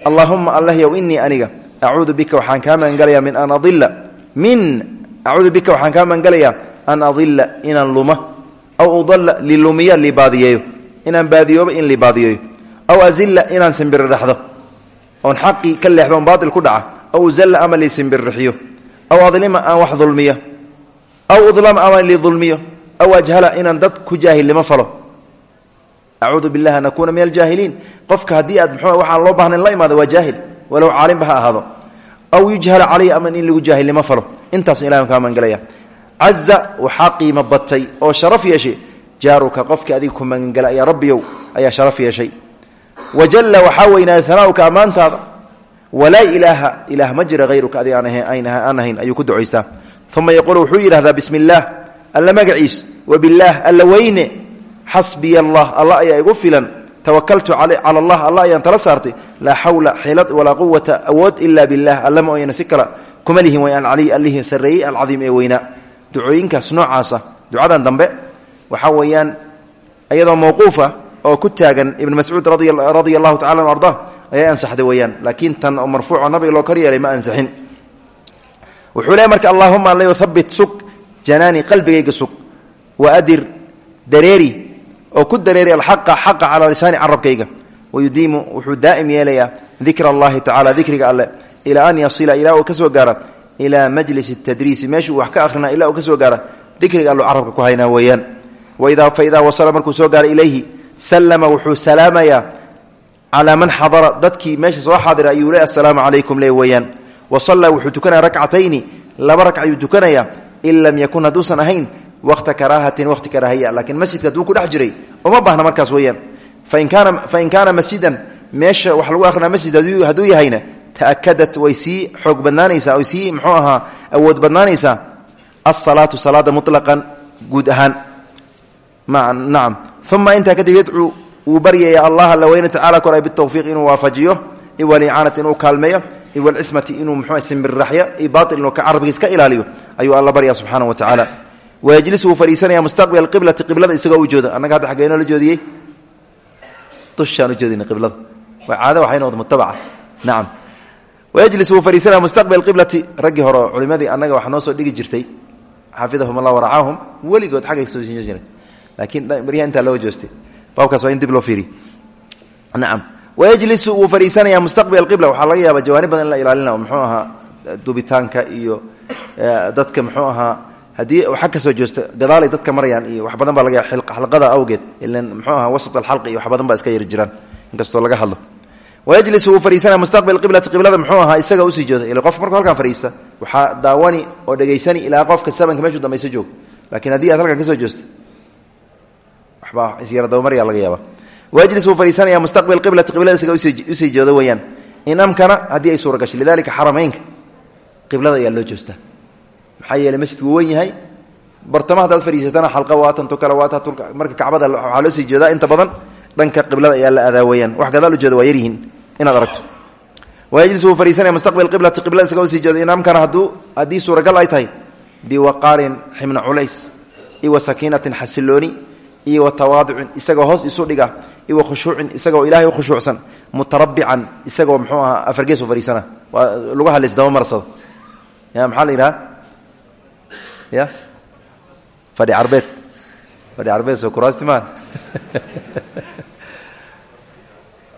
Allaahuma allahyow inii aniga acuudu bika waxaan kaa magangalayaa min an adila min acuudu bika waxaan kaa magangalayaa an adila inaan luma. Aw udalla lilumiya libaadiyeeyo inaan baadiyoobo in libaadiyeeyo aw azilla inaan simbiriraxdo oon xaqii ka leexdo on baatil ku dhaca aw uzalla ama liisimbirrixiyo aw adlima aan wax dulmiyo aw udlama ama lidulmiyo aw ajhala inaan dad ku jaahilnimo falo. Acuudu billahi an akuuna min aljaahiliin qofka haddii aad mxuu waxaan loo baahnayn la imaado waa jaahil walow caalimba ha ahaado. Aw yujhala caleyhi ama in lagu jaahilnimo falo. Intaas ilahan kaa magangelaya caza waxaa qiimo batay oo sharaf yeeshay jaaruka qofkii adiga ku magangela rabbiyow ayaa sharaf yeeshay wajalla waxaa weynaaday hanaauka ammaantaada walaa ilaaha ilaah ma jira hayruka adig aan ahayn ayuu ku ducaystaa uma yaquulu wuxuu yidhahdaa bismi illaah alla magaciis wabillaah alla weyne xasbiya allah alla ayaa igu filan tawakaltu cala allah alla ayaan tala saartay laa xawla xilad walaa quwata awood ila bilah alla ma oyna si kala kuma lihin way alcaliy allihii dambe waxaa weeyaan iyadoo mawquufa oo ku taagan ibn mascuud radia allahu tacala arda ayaa ansaxday weeyaan. Laakiin tan oo marfuuco nabiga loo kor yeelay ma ansixin wuxuu leey marka allahuma alla habit sug janaani qalbigayga sug waadir dareeri oo ku dareeri alxaqa xaqa calaa lisaani carabkayga. Wayudiimu wuxuu daa'im yeelayaa dikra allahi tacala dikriga alle ilaa an yasila ilaa uu ka soo gaara ilaa majlis tadriisi. Meeshuu wax ka akhrina ilaa uu ka soo gaara dikriga allu carabka ku haynaa weeyaan. Fa idaa wasala markuu soo gaara ilayhi sallama wuxuu salaamayaa calaa man xadara. Dadkii meesha soo xaadira ayuu le assalaamu calaykum le weeyaan. Wa sallaa wuxuu tukanaya rakcatayni laba ragc ayuu tukanaya in lam yakun hadduusan ahayn waqta karaahatin waqti karaahiya laakiin masjidka hadduu ku dhex jiray uma baahna markaas weeyaan. Fain kaana fain kaana masjidan meesha wax lagu akrinaa masjid hadduu yahayna taakadat way sii xoog badnaanaysaa way sii muxuu ahaa awood badnaanaysaa asalaatu salaada uma intaa kadib yadcuu wuu baryaya allah alla weyne tacala koray bitawfiiq inuu waafajiyo iwalicaanati inuu kaalmeeyo iwalcismati inuu mxuu simbirraxyo i baatil inuu carabkiis ka ilaaliyo ayuu alla barya subxaana wa tacaala wayajlis wuu fadhiisanaya mustaqbila qiblati qiblada isagoo u jooda annaga hadda xaggeenoo la joodiyey dushaan u joodina qiblada waa caado waxay noqda mutabaca nacam wayajlis wuu fadhiisanaya mustaqbil qiblati raggii hore oo culimadii annaga wax noo soo dhigi jirtay wayajlisu wuu fadhiisanaya mustaqbil qibla. Waxaa laga yaaba jawaani badan la ilaalina muxuu ahaa dubitaanka iyo dadka muxuu ahaa haddii xag ka soo joosta gadaalay dadka marayaan iyo wax badan baa laga xalqada awgeed ilan muxuu ahaa wasat alxalqi iyo wax badan baa iska yari jiraan. Inkastoo laga hadlo. Wayajlisu wuu fadhiisanaya mustaqbil qiblati qiblada muxuu ahaa isaga u sii jooda ila qofka markuu halkan fadhiista waxaa daawani oo dhegaysani ilaa qofka sabanka meeshuu dambaysa joog. Laakiin haddii aad halkan ka soo haddii ay suura gashay lidalika xarameynka qiblada ayaa loo joostaa. Maxaa yeeley masjidku wen yahay. Bartama haddaad fadhiisatana xalqa waatan tu kale waata marka kacbada waxaa loo sii joodaa inta badan dhanka qiblada ayaa la adaa weeyaan. Wax gadaal u jooda waa yaryihiin inaad aragto. Wayajlis wuu fadhiisanaya mustaqbil qiblati qiblada isaga u sii jooda in amkana hadduu haddii suuragal ay tahay biwaqaarin xibna culays iyo wa sakiinatin xasilooni iyo wa tawaaducin isagoo hoos isu dhiga iyo wa khushuucin isagoo ilaahay u khushuucsan mutarabbican isagoo muxuu ahaa afargees u fadhiisana. Waa lagu hadlays dabamarsado ya maxaa la yidhaha? Ya fadhi carbeed. Fadhi carbeed soo kuraasti maa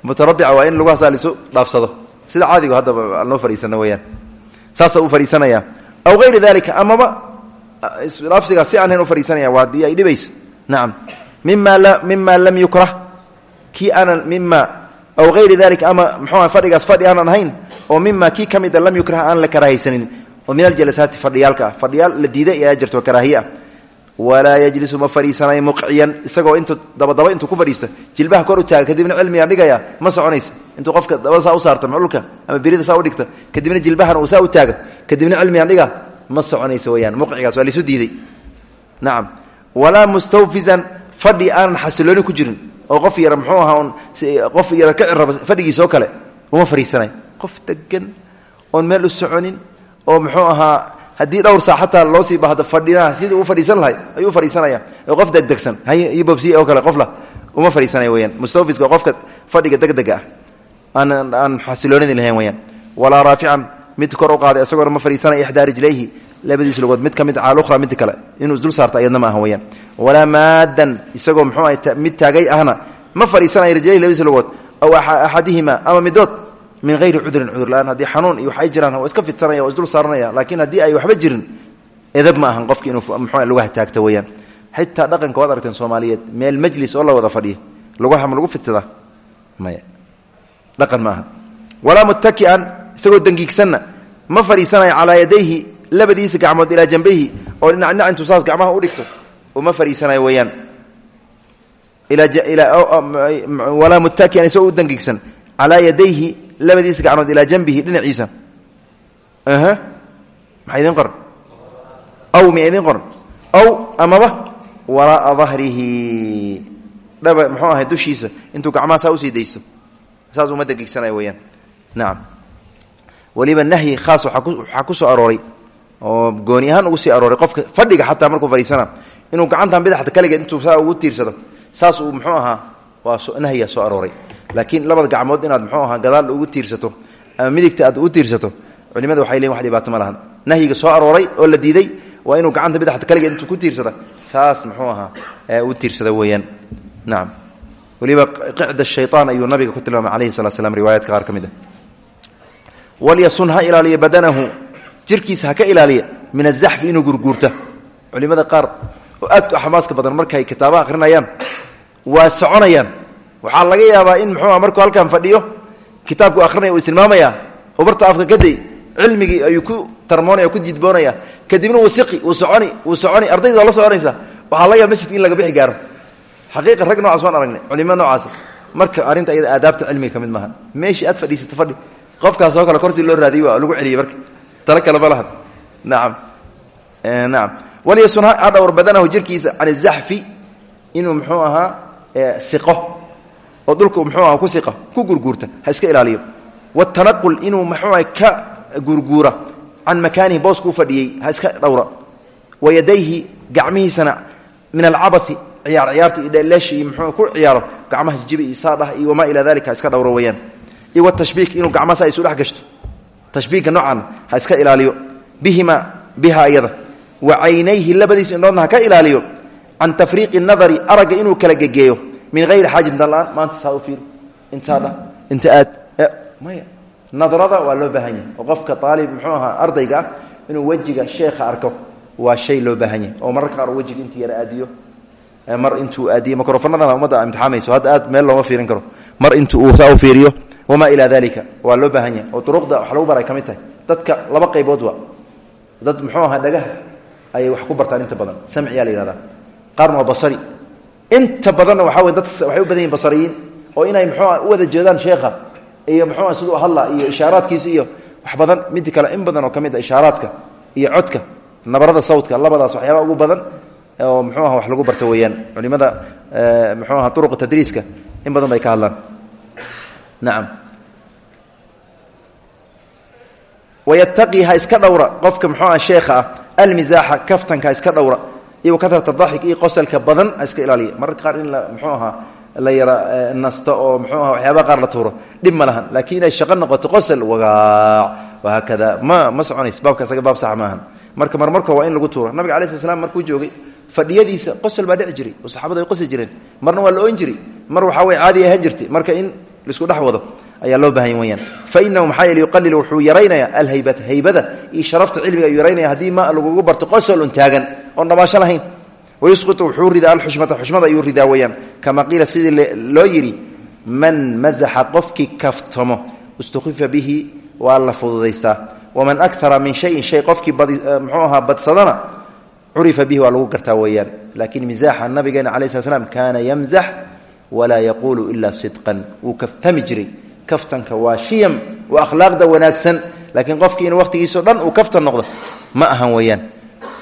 mutarabica waa in lugahasaa lisu dhaafsado. Sida caadigu haddaba noo fadhiisana weyaan saasa u fadhiisanaya. Aw hayri dalika amaba dhaafsigaa si aan hayn u fadhiisanaya waa dii ay dhibayso nacam mima lam yukrah. Kii aanan mima aw hayri dalika ama mxuuha fadhigaas fadhi aanan ahayn oo mima kii ka lam yukrah aan la karaahaysanin oo min aljalasaati fadhiyaalka ah. Fadhiyaal la diiday ayaa jirto karaahiye ah. Yajlisu ma fadhiisanayo muqciyan. Isagoo intuu dabadaba intuu ku fadhiista. Jilbaha kor u taaga kadibna cilmigaa dhigaya ma soconaysa. Intuu qofka dabada saa u saarta maclulka ama birida saa u dhigta. Kadibna jilbahana uu saa u taaga kadibna cilmigaan dhiga ma soconaysa weyaan muqcigaas waa laisu diiday. Nacam walaa mustawfizan fadhi aanan xasilooni ku jirin oo qof yara muxuu ahaa qof yara ka ciraba fadhigiisoo kale uma fadhiisanayo qof degan oon meel u soconin oo muxuu ahaa haddii dhowr saa xataa loo sii bahdo fadhinaha sidii u fadhiisan lahay ayuu fadhiisanaya. Oo qof degdegsan hay iyo bobsiy oo kale qofla uma fadhiisanaya weyaan mustawfiska qofka fadhiga degdega ah. Aan aan xasiloonidi lahayn weyaan walaa raafican mid kor u qaaday isagoona ma fadhiisanaya ixdaa rijlayhi labadiis lugood mid ka mid cala ukhra midda kale. Inuu isdul saarto ayadna ma aha weyaan walaa maadan isagoo muxuu ahay mid taagay ahna ma fadhiisanaya rijlayhi labadiis lugood aw axadihima ama midood min hayri cudrin cudur la'aan. Haddii xanuun iyo wax jiraan waa iska fidsanaya waa isdul saaranaya laakiin haddii ay waxba jirin edab ma ahan qofki inuu muxuu lugaha taagto weyaan xitaa dhaqanka waad aragteen soomaaliyeed meel majlis oo la wada fadhiya lugaha ma lagu fidsadaa maya. Dhaqan ma aha walaa muttaki'an isagoo dangiigsanna ma fadhiisanayo calaa yadayhi labadiisa gacmood ilaa jambayhi oo dhinac dhinac intuu saas gacmaha u dhigto uma fadhiisanayo weyaan walaa muttaki'an isagoo u dangiigsan calaa yadayhi labadiisa gacnood ilaa janbihi dhinaciisa. Maxaa idin qoran? Aw miya idin qoran? Aw amaba waraaa dahrihi dhaba muxuu ahay dushiisa intuu gacmaha saa u sii daysto. Saas uma dagiigsanaya weyaan nacam weliba nahyi khaas waxaa ku soo arooray oo gooni ahaan ugu sii arooray qofka fadhiga xataa markuu fadhiisana inuu gacantan bidaxda kaligeed intuu saa ugu tiirsado saas uu muxuu ahaa waa nahyiga soo arooray. Laakiin labada gacmood inaad mxuu ahaa gadaal ugu tiirsato ama midigta aad ugu tiirsato culimada waxay leeyin wax dhibaato ma lahan. Nahyiga soo arooray oo la diiday waa inuu gacanta bidaxda kaligeed intuu ku tiirsada saas muxuu ahaa u tiirsada weeyaan. Nacam weliba qicda shayaan ayuu nabiga ku tilmaamay alayhi salatu slam riwaayaadka qaar ka mid a walyasun ilaaliya badanahu jirkiisa ha ka ilaaliya min azaxfi inuu gurguurta. Culimada qaar oo aadku xamaaska badan markay kitaabaha akhrinayaan waa soconayaan. Waxaa laga yaabaa in muxuua markuu halkan fadhiyo kitaabku arinaya uu istilmaamaya afka kaday cilmigii ayuu ku tarmoonaya ku jidboonaya. Kadibna wuu siqi soconi wuu soconi ardayda waa la soconaysa waxaa laga yaaba in laga bixi gaaro. Xaqiiqa rag nocaas waan culimo noocaas. Marka arrinta iyada aadaabta cilmiga ka mid maaha aad fadhiisato fadhi qofkaas oo kale korsi loo raadiy waa lagu celiyey marka talo kale ma lahan nacam nacam walyasun ha dhowr badanahu jirkiisa can izaxfi inuu muxuu ahaa siqo. Oo dhulka mxuu aha ku siqa ku gurguurta ha iska ilaaliyo. Watanaqul inuu muxuu ka gurguura can makaanihi booska u fadhiyey ha iska dhowra. Wa yadayhi min alcabai ciyaar ciyaarta iyo mxuu ku ciyaaro gacmaha jijibi iyo iyo wamaa ilaa dalika iska dhowro weyaan iyo watashbiik inuu gacmahaas ay isu dhex gashto tashbiigka noocan ha iska ilaaliyo. Bihima biha iyada wa caynayhi labadiis indhoodna ha ka ilaaliyo. Can tafriiqi nadari aragga inuu kala gegeeyo. Min hayri xaajin danlaan maanta saa u fiiri. Intaa dha inta aad. Maya. Nadrada waa loo baahan yahay. Oo qofka aalib muxuu ahaa ardayga ah inuu wejiga sheekha arko waa shay loo baahan yahay. Oo mararka qaar wejiga intii yara aadiyo. Mar intuu aadiyo. Microfonadana ummadda imtixaamayso hadda aad meel looma fiirin karo. Mar intuu uu saa u fiiriyo wamaa ilaa dalika waa loo baahan yahay oo duruqda wax lagu baray ka mid tahay dadka laba qaybood waa dad muxuu ahaa dhagaha ayay wax ku bartaan inta badan samciyaa la yihahdaa qaarna waa basari inta badanna waxaa wey dadka waxay u badan yihiin basariyiin oo inay muxuua u wada jeedaan sheekha iyo muxuua siduu hadla iyo ishaaraadkiisa iyo wax badan midi kale in badan oo ka mid a ishaaraadka iyo codka nabarada sawtka labadaas waxyaaba ugu badan oo muxuu aha wax lagu barta weeyaan culimada muxuu aha uruqa tadriiska in badan bay ka hadlaan nacam wayataqii ha iska dhowra. Qofka muxuu aha sheekha ah almisaaxa kaftanka ha iska dhowra. Iyo karat daxik iyo qosalka badan iska ilaaliya. Mararka qaar in la mxuu ahaa la yara nasto oo mxuu aha waxyaabaha qaar la tuuro. Dhib ma lahan. Laakiin inay shaqo noqoto qosal wagaac. Wahaakada ma ma soconays. Baabka isaga baab sax maahan. Marka marmarko waa in lagu tuuro. Nabiga alai sl slam markuu joogay fadhiyadiisa qosol baa dhici jiray. Oo la isku dhex wado ayaa loo baahanya weyaan fa inahu maxaa yeele yuqalilu wuxuu yaraynaya alhaybata haybada iyo sharafta cilmiga ayuu yaraynaya haddii ma lagugu barto qosol un taagan oon dhamaasho lahayn. Wayusqitu wuxuu ridaa alxushmata xushmada ayuu ridaa weyaan kama qiila sidii loo yidhi man mazaxa qofkii kaftamo istukifa bihi waa la fududaystaa. Waman akara min shayin shay qofkii mxuu ahaa badsadana curifa bihi waa lagu gartaa weeyaan. Laakiin misaaxa nabigeena cala yamzax walaa yaquulu ilaa sidqan. Wuu kaftami jiray. Kaftanka waa shiyam waa akhlaaqda wanaagsan laakiin qofkii in waqtigiisao dhan uu kaftan noqdo ma ahan weeyaan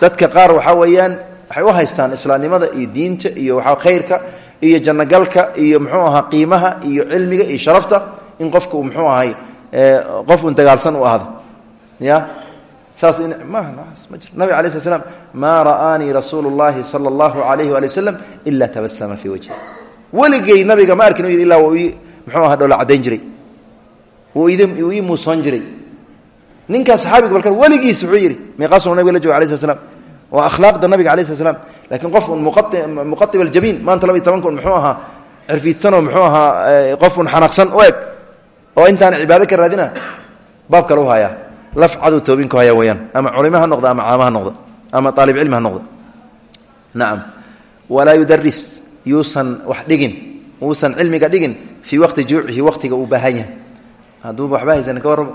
dadka qaar waxaa weeyaan waxay u haystaan islaamnimada iyo diinta iyo waa khayrka iyo jannogalka iyo mxuu ahaa qiimaha iyo cilmiga iyo sharafta in qofka uu mxuu ahay qof un dagaalsan u ahdo. Ya? Saas nabig alay sl slam maa ra'aanii rasuulu llahi sala allahu alayhi waali wasalam ila tabasama fii wajhi weligay nabiga ma arkin u yidhi illaa wuu ii muxuu aha dhoola caddayn jiray. Uu ii muusoon jiray. Ninkaas saxaabiga balka weligiis wuxuu yidhi miiqaasuna nabiga la joga alay slat slam waa akhlaaqda nabiga alay slat slam lakiin qof un muqaib aljabiin maanta laba iyo tobanka un muxuu ahaa cirfiidsanoo muxuu ahaa qof un xanaaqsan u eg oo intaan cibaado ka raadina baab kale u hayaa. Laf cadow toobinku haya weyaan ama culimo ha noqda ama caamo ha noqda ama aalib cilmi ha noqda. Nacam walaa yudaris yuusan wax dhigin uusan cilmiga dhigin fii waqti juucihi waqtiga uu baahan yahay. Hadduuba waxba haysan ka warramo.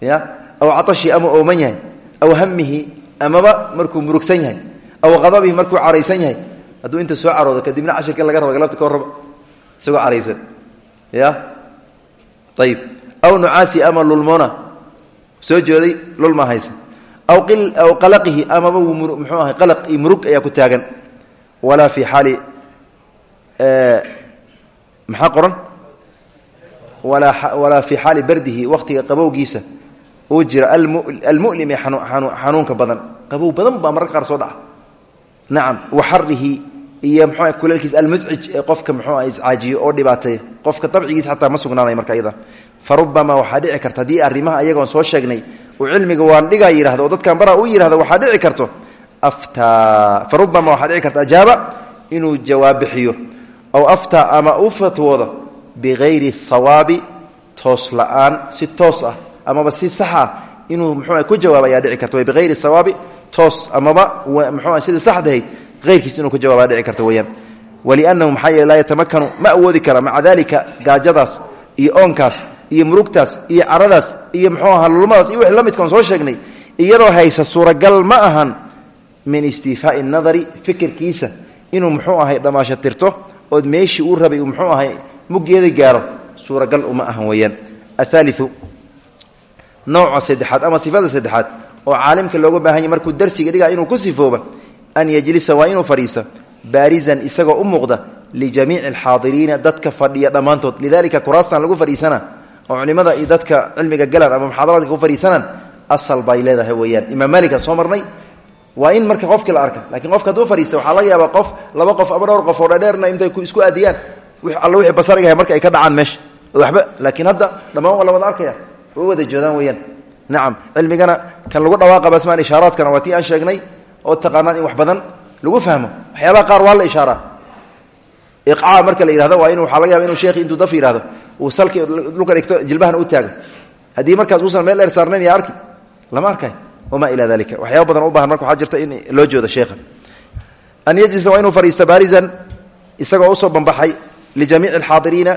Ya? Aw catashi ama ooman yahay aw hamihi amaba markuu murugsan yahay aw qadabihi markuu caraysan yahay hadduu inta soo caroodo kadibna cashirka laga raba galabta ka warramo isagoo caraysan. Ya? Ayib aw nucaasi ama lulmoona. Soo jooday lul ma hayso aw qalaqihi amaba muxuu ahay qalaq iyo murug ayaa ku taagan walaa fii xaali maxaa qoran? Walaa fii xaali bardihi waqtiga qabowgiisa uu jira. Almu'lim ee xanuunka badan. Qabow badan baa mararka qaar soo dhaca. Nacam wa xarihi iyo mxuu kuleelkiisa almuscij ee qofka oo dhibaateeya qofka dabcigiisa xataa ma sugnaanay marka iyada fa waxaa dhici karta haddii arrimaha ayagoon soo sheegnay uu cilmiga waan dhigaa yidhahdo dadkan baraa u yidhahdo waxaa dhici karto aftaa fa rubamaa waxaa dhici karta ajaaba inuu jawaab bixiyo aw aftaa ama u fatwoodo bikayri sawaabi toos la'aan si toos ah amaba si sax ah inuu muxuu ku jawaaba dhici karta bikayri sawaabi toos amaba muxuu sidii saxdahayd hayrkiis inuu ku jawaabaa dhici karta weyaan waliannahu maxaa yeele laa yatamakanu ma awoodi kara maca dalika gaajadaas iyo oonkaas iyo murugtaas iyo caradaas iyo muxuu ahaa lulmadaas iyo wixii la soo sheegnay iyadoo haysa suuragal ma ahan min istiifaai nadari fikirkiisa. Inuu muxuu ahay dhamaasho tirto ood meeshii uu rabay uu muxuu ahay muggeeda gaaro. Suuragal uma ahan weeyaan. Athaaliu nooca saddexaad ama sifada saddexaad oo caalimka looga baahan markuu darsiga dhigaa inuu ku sifooba an yajlisa waa inuu fadhiista baarizan isagoo u muuqda lijamiici alxaadiriina dadka fadhiya dhammaantood. Lidalika kuraastan lagu fadhiisana oo culimada iyo dadka cilmiga galan ama muxaadaraadka ku fadhiisanaan asal bay leedahay weeyaan. Imaam maalikan soo marnay waa in marka qofkii la arka lakiin qofka hadduu fadhiista waxaa laga yaabaa qof laba qof ama dhowr qof oo dhadheerna intay isku aadiyaan. Alla wixii basarigahay marka ay ka dhacaan meesha waxba laakiin hadda dhammaan waa wada arkaya way wada joodaan weeyaan. Nacam cilmigana kan lagu dhawaaqa basmaan ishaaraadkana waa tii aan sheegnay oo taqaanaan in wax badan lagu fahmo. Waxyaabaha qaar waa la ishaaraa. Iqcaa marka la yihahdo waa in waxaa laga yaba inu sheekhi intuu daf salki dhulka dhigto jilbahana u taago. Haddii markaas uusan meel dheer saarnayn lama arkay wamaa ilaa dalika waxyaaba badan u baahan marka waxaa jirta in loo joodo sheekha an yajlisa waa inuu fadhiisto barizan isagoo u soo bambaxay lijamiici alxaadiriina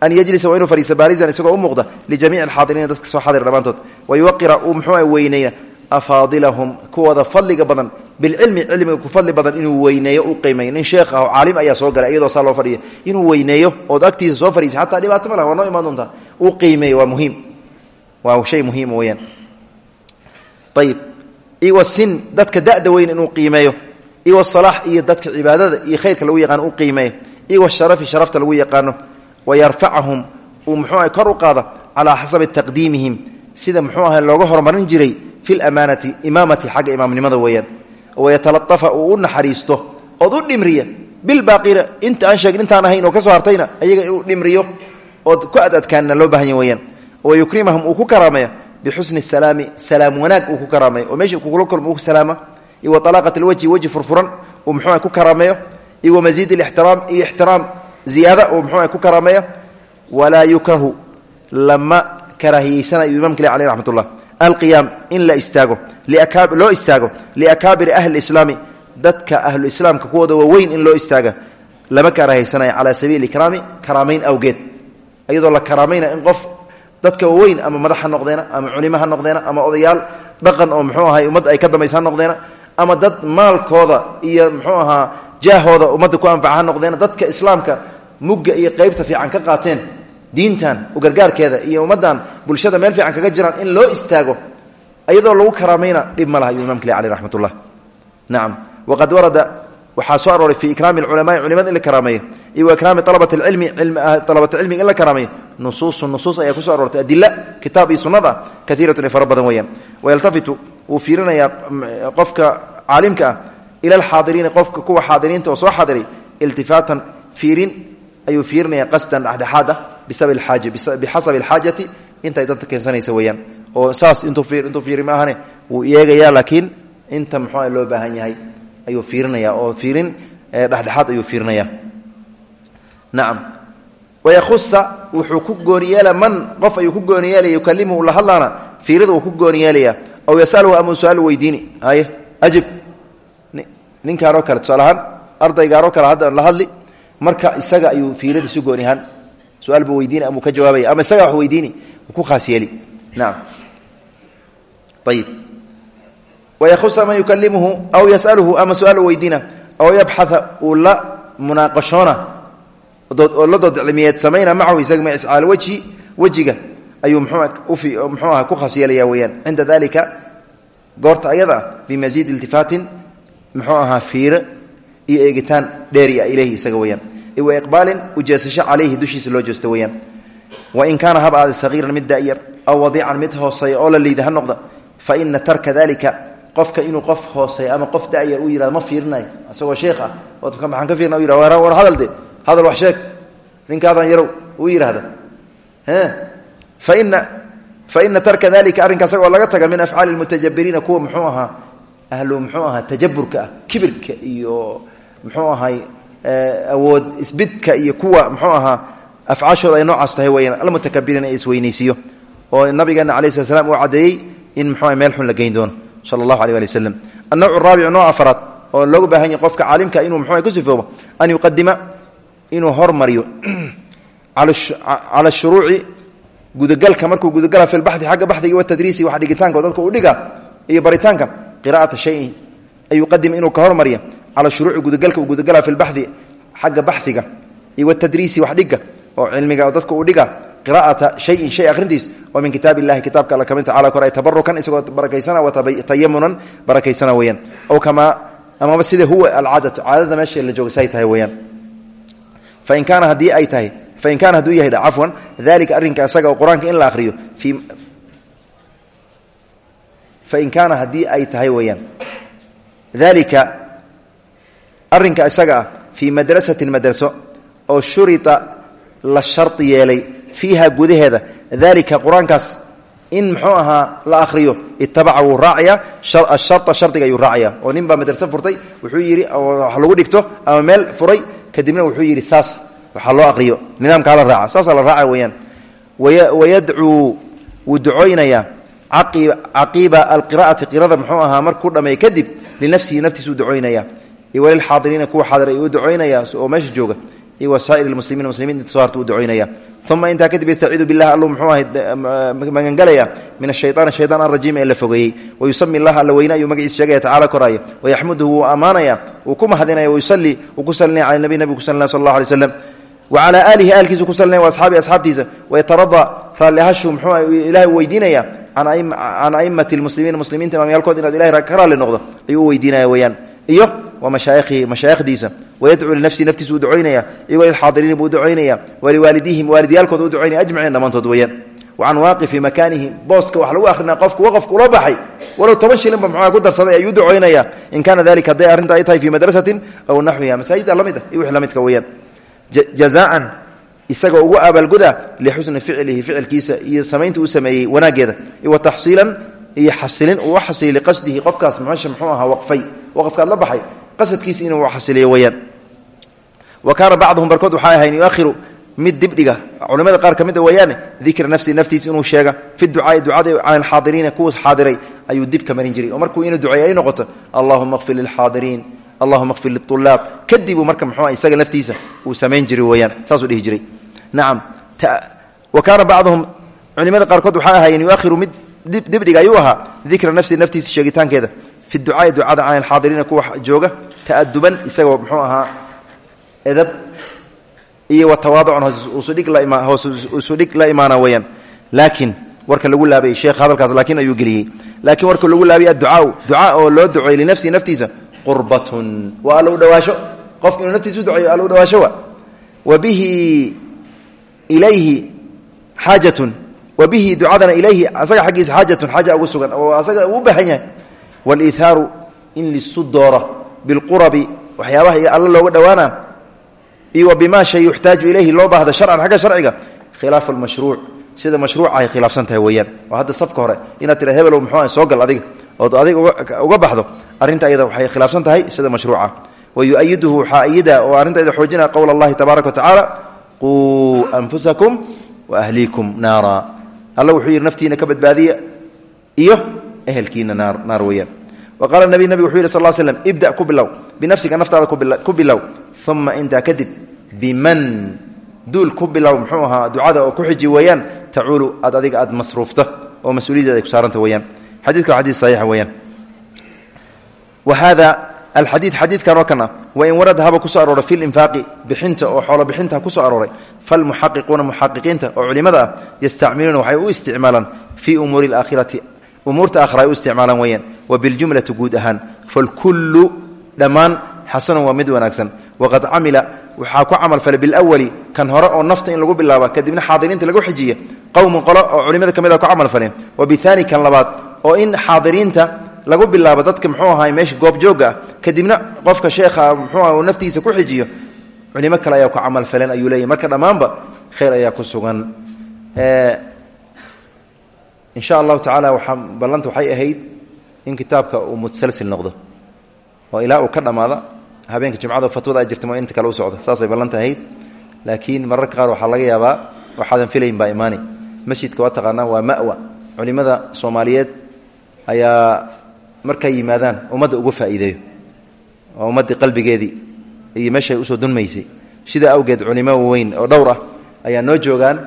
an yajlisa waa inuu fadhiisto barizan isagoo u muuqda lijamiici alxaadiriina dadka soo xaadir dhammaantood wayuwaqira uu muxuu weyneyna afaadilahum kuwooda fadliga badan bilcilmi cilmiga ku fadli badan inuu weyneeyo u qiimeeyo nin sheekh ah oo caalim ayaa soo galay iyadoo saa loo fadhiya inuu weyneeyo ood agtiisa soo fadhiisa xataa dhibaato ma laha ayib iwa sin dadka da'da weyn inuu qiimeeyo. Iwa salaax iyo dadka cibaadada iyo khayrka lagu yaqaano u qiimeeyo. Iwa sharafi sharafta lagu yaqaano. Wayarfacahum uu muxuu ah kor u qaada calaa xasabi taqdiimihim. Sida muxuu aha looga horumarin jiray fi lamaanati imaamati xagga imaamnimada weeyaan. Wayatalaafa uu u naxariisto ood u dhimriya. Bilbaaqina inta aan sheegin intaan ahayn oo ka soo hartayna ayaga inuu ood ku adadkaanna loo bahanya bixusni salaami salaam wanaag uu ku karaameeyo oo meesha kugula kulmo uu salaama iyo wa alaaqat alwajhi weji furfuran uu muxuuah ku karaameeyo iyo wa masiid alixtiraam iyo ixtiraam ziyaada uu muxuuah ku karaameeyo walaa yukrahu lama karaahiyeysanayo imaamka le aleh raxmat ullah alqiyaam in la istaago loo istaago liakaabiri ahli islaami dadka ahluislaamka kuwooda waaweyn in loo istaaga lama karaahaysanayo calaa sabiili ikraami karaamayn awgeed iyadoo la karaamayna in qof dadka waaweyn ama madax ha noqdeena ama culimo ha noqdeena ama odayaal dhaqan oo muxuu ahay ummadda ay ka dambaysa ha noqdeena ama dad maalkooda iyo muxuu ahaa jaahooda ummadda ku anfaca ha noqdeena dadka islaamka mugga iyo qeybta fiican ka qaateen diintan u gargaarkeeda iyo ummaddan bulshada meel fiican kaga jiraan in loo istaago iyadoo lagu karaamayna dhib ma laha ayuu imamka le aleh nacam waqad warada waxaa soo arooray fii ikraami alculamaai culimada in la karaameeyo iyo wa ikraami alabat alcilmi alabata cilmiga in la karaameeyo nusuusu nusuus ayaa kuso aroortay adila kitaab iyo sunnada kaiiratun ee fara badan weeyaan. Wayaltafitu wuu fiirinayaa qofka caalimka ah ila alxaadiriina qofka kuwa xaadiriinta oo soo xaadiray iltifaatan fiirin ayuu fiirinaya qasdan dhexdhexaad ah bixasabi alxaajati intay danta keensanaysa weeyaan. Oo saas intuu fiiri ma ahane wuu eegayaa laakiin inta muxuu loo baahan yahay ayuu fiirinaya oo fiirin dhexdhexaad ayuu fiirinaya nacam wayahusa wuxuu ku gooniyeela man qof ayuu ku gooniyeelaya yukalimuhu la hadlaana fiirida uu ku gooniyeelaya aw yasaluhu ama su'aal weydiini. Haye ajib. Ninkaanoo kale hadli marka isaga ayuu fiirada su gooni ahaan. Su'aal buu weydiini ama uu ka jawaabaya ama isaga wax weydiini ku khaas yeeli. Nacam ayib wayahusa man yukalimuhu aw yasaluhu ama su'aal aw yabxaa uu la la dood cilmiyeed samayna macahu isaga ma iscaal wejhi wejiga ayuu mxuu aha ku khas yeelaya weyaan dalika goorta ayada ah bimasiid iltifaatin muxuu ahaa fiire iyo eegitaan dheeri ah ileyhi isaga weyaan wa iqbaalin ujeesasho calayhi dushiisa loo jeesto weyaan wain kaana haba aada sagiiran mid da'yar aw wadiican mid hooseeya oo la liida ha noqda fa ina tarka dalika qofka inuu qof hooseeya ama qof da'yar uu yihahdo ma fiirinayo isagoo sheekh ah maxaan ka fiirna u yihah war hadal wax sheeg ninkaadan yarow uu yidhaahda faina faina tarka dalika arrinka asagoo laga taga min afcaali mutajabiriina kuwa muxuu ahaa ahlu muxuu ahaa tajaburka ah kibirka iyo muxuu ahay awood isbidka iyo kuwa muxuu ahaa afcaashooda ay noocaas tahay weyaan almutakabiriin ee isweynaysiiyo oo nabigeena alai slat slam uu caddeeyey in muxuu meel xun la geyn doono sala allahu aleh ali waslem annawc raabicu nooc afaraad oo inuu hormariyo cala shuruuci gudagalka. Markuu gudagala fi lbaxi xagga baxdiga watadriisi wax dhigitaanka dadka uu dhiga iyo baritaanka qira'ata shayin an yuqadima inuu ka hormariya. Cala shuruuci gudagalka uu gudagala fi lbaxi xagga baxiga iyo watadriisi wax dhiga oo cilmiga dadka uu dhiga. Qira'ata shayin shay akhrintiis oo min kitaab illahi kitaabka alla ka mid tacala kor ay tabarukan isagoo barakaysana watayamunan barakaysana weyaan ow kamaa amaba sida huwa alcaadatu caadada meesha la jooga tahay weyaan fain kaana haddii ay tahay fain kaana hadduu yahay cafwan dalika arrinka isaga oo qur'aanka in la akhriyo fii fain kaana haddii ay tahay weeyaan dalika arrinka isaga ah fii madrasatin madraso oo shurita la shardi yeelay fiiha gudaheeda dalika qur'aankaas in muxuu ahaa la akhriyo itabaca wuu raacaya ashara shardiga ayuu raacaya oo nin baa madraso furtay wuxuu yidhi wax lagu dhigto ama meel furay kadibna wuxuu yidhi saas waxaa loo aqriyo. Nidaamkaa la raaca saasaa la raaca weeyaan. Wayadcuu wuu ducooynayaa caqiiba alqira'ati qirada muxuu ahaa markuu dhameey kadib linafsihi naftiisuu ducooynaya walilxaadiriina kuwa xaadira uu ducooynaya oo meesha jooga uma intaa kadib yastaciidu bilah allu muxuu ahay magangalaya min ashayaan shayaan alrajiim ee la fogeeyey wayusami allah alla weyne ayuu magaciisa sheegaya tacala koraya. Wayaxmuduhu wuu ammaanaya wuu ku mahadinaya wayusallii wuu ku salinaya cala nabi nabigu ku salinaya sal allah alay slam wacalaa aalihi aalkiisu ku salinaya wa asxaabi asxaabtiisa. Wayataradaa raallihashu muxuu ilahay weydiinaya can aimati lmuslimiin muslimiinta imaamyaalkood inaad ilahay ka raalli noqdo ayuu u weydiinaya weyaan iyo wa mashaaihihi mashaayikhdiisa wayadcuu linafsihi naftiisa uu ducoynaya iyo walilxaadiriin buu ducoynaya waliwaalidihim waalidyaalkooda u ducoynaya ajmaciin dhammaantood weyaan wacan waaqifi makaanihi booska wax lagu akhrinaa qofku waqafka ula baxay. Walow toban shilinba muxuuha ku darsaday ayuu ducoynaya in kaana dalika hadday arrinta ay tahay fii madrasatin aw naxwiha masaajida la mid ah. Iyo wixii la midka weyaan jazaan isagoo ugu abaalguda lixusni ficlihi ficilkiisa iyo samaynta uu sameeyey wanaageeda wa taxsiilan iyo xasilin uu xasiliy liqasdihi qofkaas meesha muxuu ahaa waqfay. Waqafkaad la baxay qasadkiisa inuu xasiliyo weyaan wa kaana bacduhum barkood waxay ahayn yuahiru mid dibdhiga. Culimada qaar ka mid a weeyaane dikra nafsi naftiisa inuu sheega. Fi ducaai ducada can alxaadiriina kuwa xaadiray ayuu dib ka marin jiray. Oo markuu inuu duceey ay noqoto allahuma qfir lilxaadiriin allahuma qfir liulaab kadibuu marka mxuu isaga naftiisa uu samayn jiray weyaan saasuu dhihi jiray. Nacam wa kaana bacduhum culimada qaarkood waxay ahaayeen yuahiru mid dibdhiga ayuu ahaa. Dikra nafsi naftiisa sheegitaankeeda fi ducaai ducada can alxaadiriina kuwa jooga ta'aduban isagoo mxuu ahaa edab iyo watawaaducan hoos isudhig la imaana weyaan laakiin warka lagu laabay sheekh hadalkaas laakiin ayuu geliyey. Laakiin warka lagu laabay adducaau ducaa oo loo duceey linafsihi naftiisa qurbatun. Waa alla u dhawaasho. Qofka inuu naftiisa u duceeyo alla u dhawaasho wa wa bihi ilayhi xaajatun. Wa bihi ducadana ilayhi asaga xaggiisa xaajatun baahan yahay waliithaaru in lisu doora bilqurabi waxyaabaha alla looga dhowaana iyo bima shay yuxtaaju ilayhi loo baahda sharcan xagga sharciga khilaaf almashruuc sida mashruuca ay khilaafsan tahay weeyaan oo hadda safka hore inaad tira hebelow muxuu ah soo gal adiga ood adiga uga baxdo arrinta ayada waxay khilaafsan tahay sida mashruuca wa yu-ayiduhu waxaa ayida oo arrinta ayada xoojinaya qowla allahi tabaaraka wa tacaala quu anfusakum wa ahliikum naara alla wuxuu yidhi naftiina ka badbaadiya iyo ehelkiina naar naar weeyaan wa qaala nabi nabig wuxuu yidhi sal l slm ibda ku bilow binafsiga naftaada ku bilow uma intaa kadib biman duul ku bilow muxuu ahaa ducada oo ku xiji weeyaan tacuulu aad adiga aad masruufta oo mas'uuliyaddeed ay ku saaranta weyaan xadidka waa xadid saxiixa weeyaan wa hada alxadiid xadiidkan oo kan ah wain warada haba ku soo arooray fi linfaaqi bixinta oo xoolo bixinta ku soo arooray falmuxaqiquuna muxaqiqiinta oo culimada ah yastacmiluuna waxay u isticmaalaan fii umuuri alaakhirati umuurta aakhira ay u isticmaalaan weeyaan. Wa biljumlati guud ahaan falkullu dhammaan xasanun waa mid wanaagsan. Waqad camila waxaa ku camalfalay bilwali kan hore oo nafta in lagu bilaaba kadibna xaadiriinta lagu xijiya qowmun qolo oo culimada ka mid a ku camalfaleen wa biaani kan labaad oo in xaadiriinta lagu bilaabo dadka muxuu ahaa meesha goobjooga ah. Kadibna qofka sheekha muxuu ah naftiisa ku xijiyo. Culimo kale ayaa ku camalfaleen ayuu leeyahy marka dhammaanba khayr ayaa ku sugan insha allahu tacaala waxaa ballanta waxay ahayd in kitaabka uu mutasalsil noqdo. Oo ilaa uu ka dhammaada habeenka jimcada fatwada ay jirta inta kale u socdo. Saasay ballanta ahayd. Laakiin mararka qaar waxaa laga yaabaa waxaadan filayn baa imaani. Masjidka waa taqaanaa waa mawa. Culimada soomaaliyeed ayaa markay yimaadaan ummadda uga faa'iideeyo. Oo ummaddii qalbigeedii. Awgeed culimo weyn oo dhowr ah ayaa noo joogaan.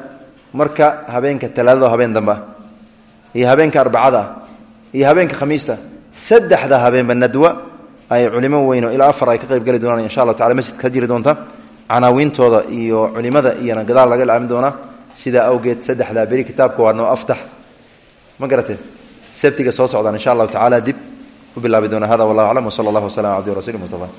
Marka habeenka talaadado habeen dambe iyo habeenka arbacada iyo habeenka khamiista saddexda habeenba nadwa ay culimo weyn oo ilaa afar ay ka qayb geli doonaan insha allah tacala masjidka ka jiri doonta canaawiintooda iyo culimada iyona gadaal laga ilaamin doonaa sidaa awgeed saddexdaa beri kitaabka waa noo aftax. Ma sabtiga soo socdaan insha allahu tacaala dib u bilaabi doona. Hada wallah aclam wsala allah wasalam abdi rasuli mustafa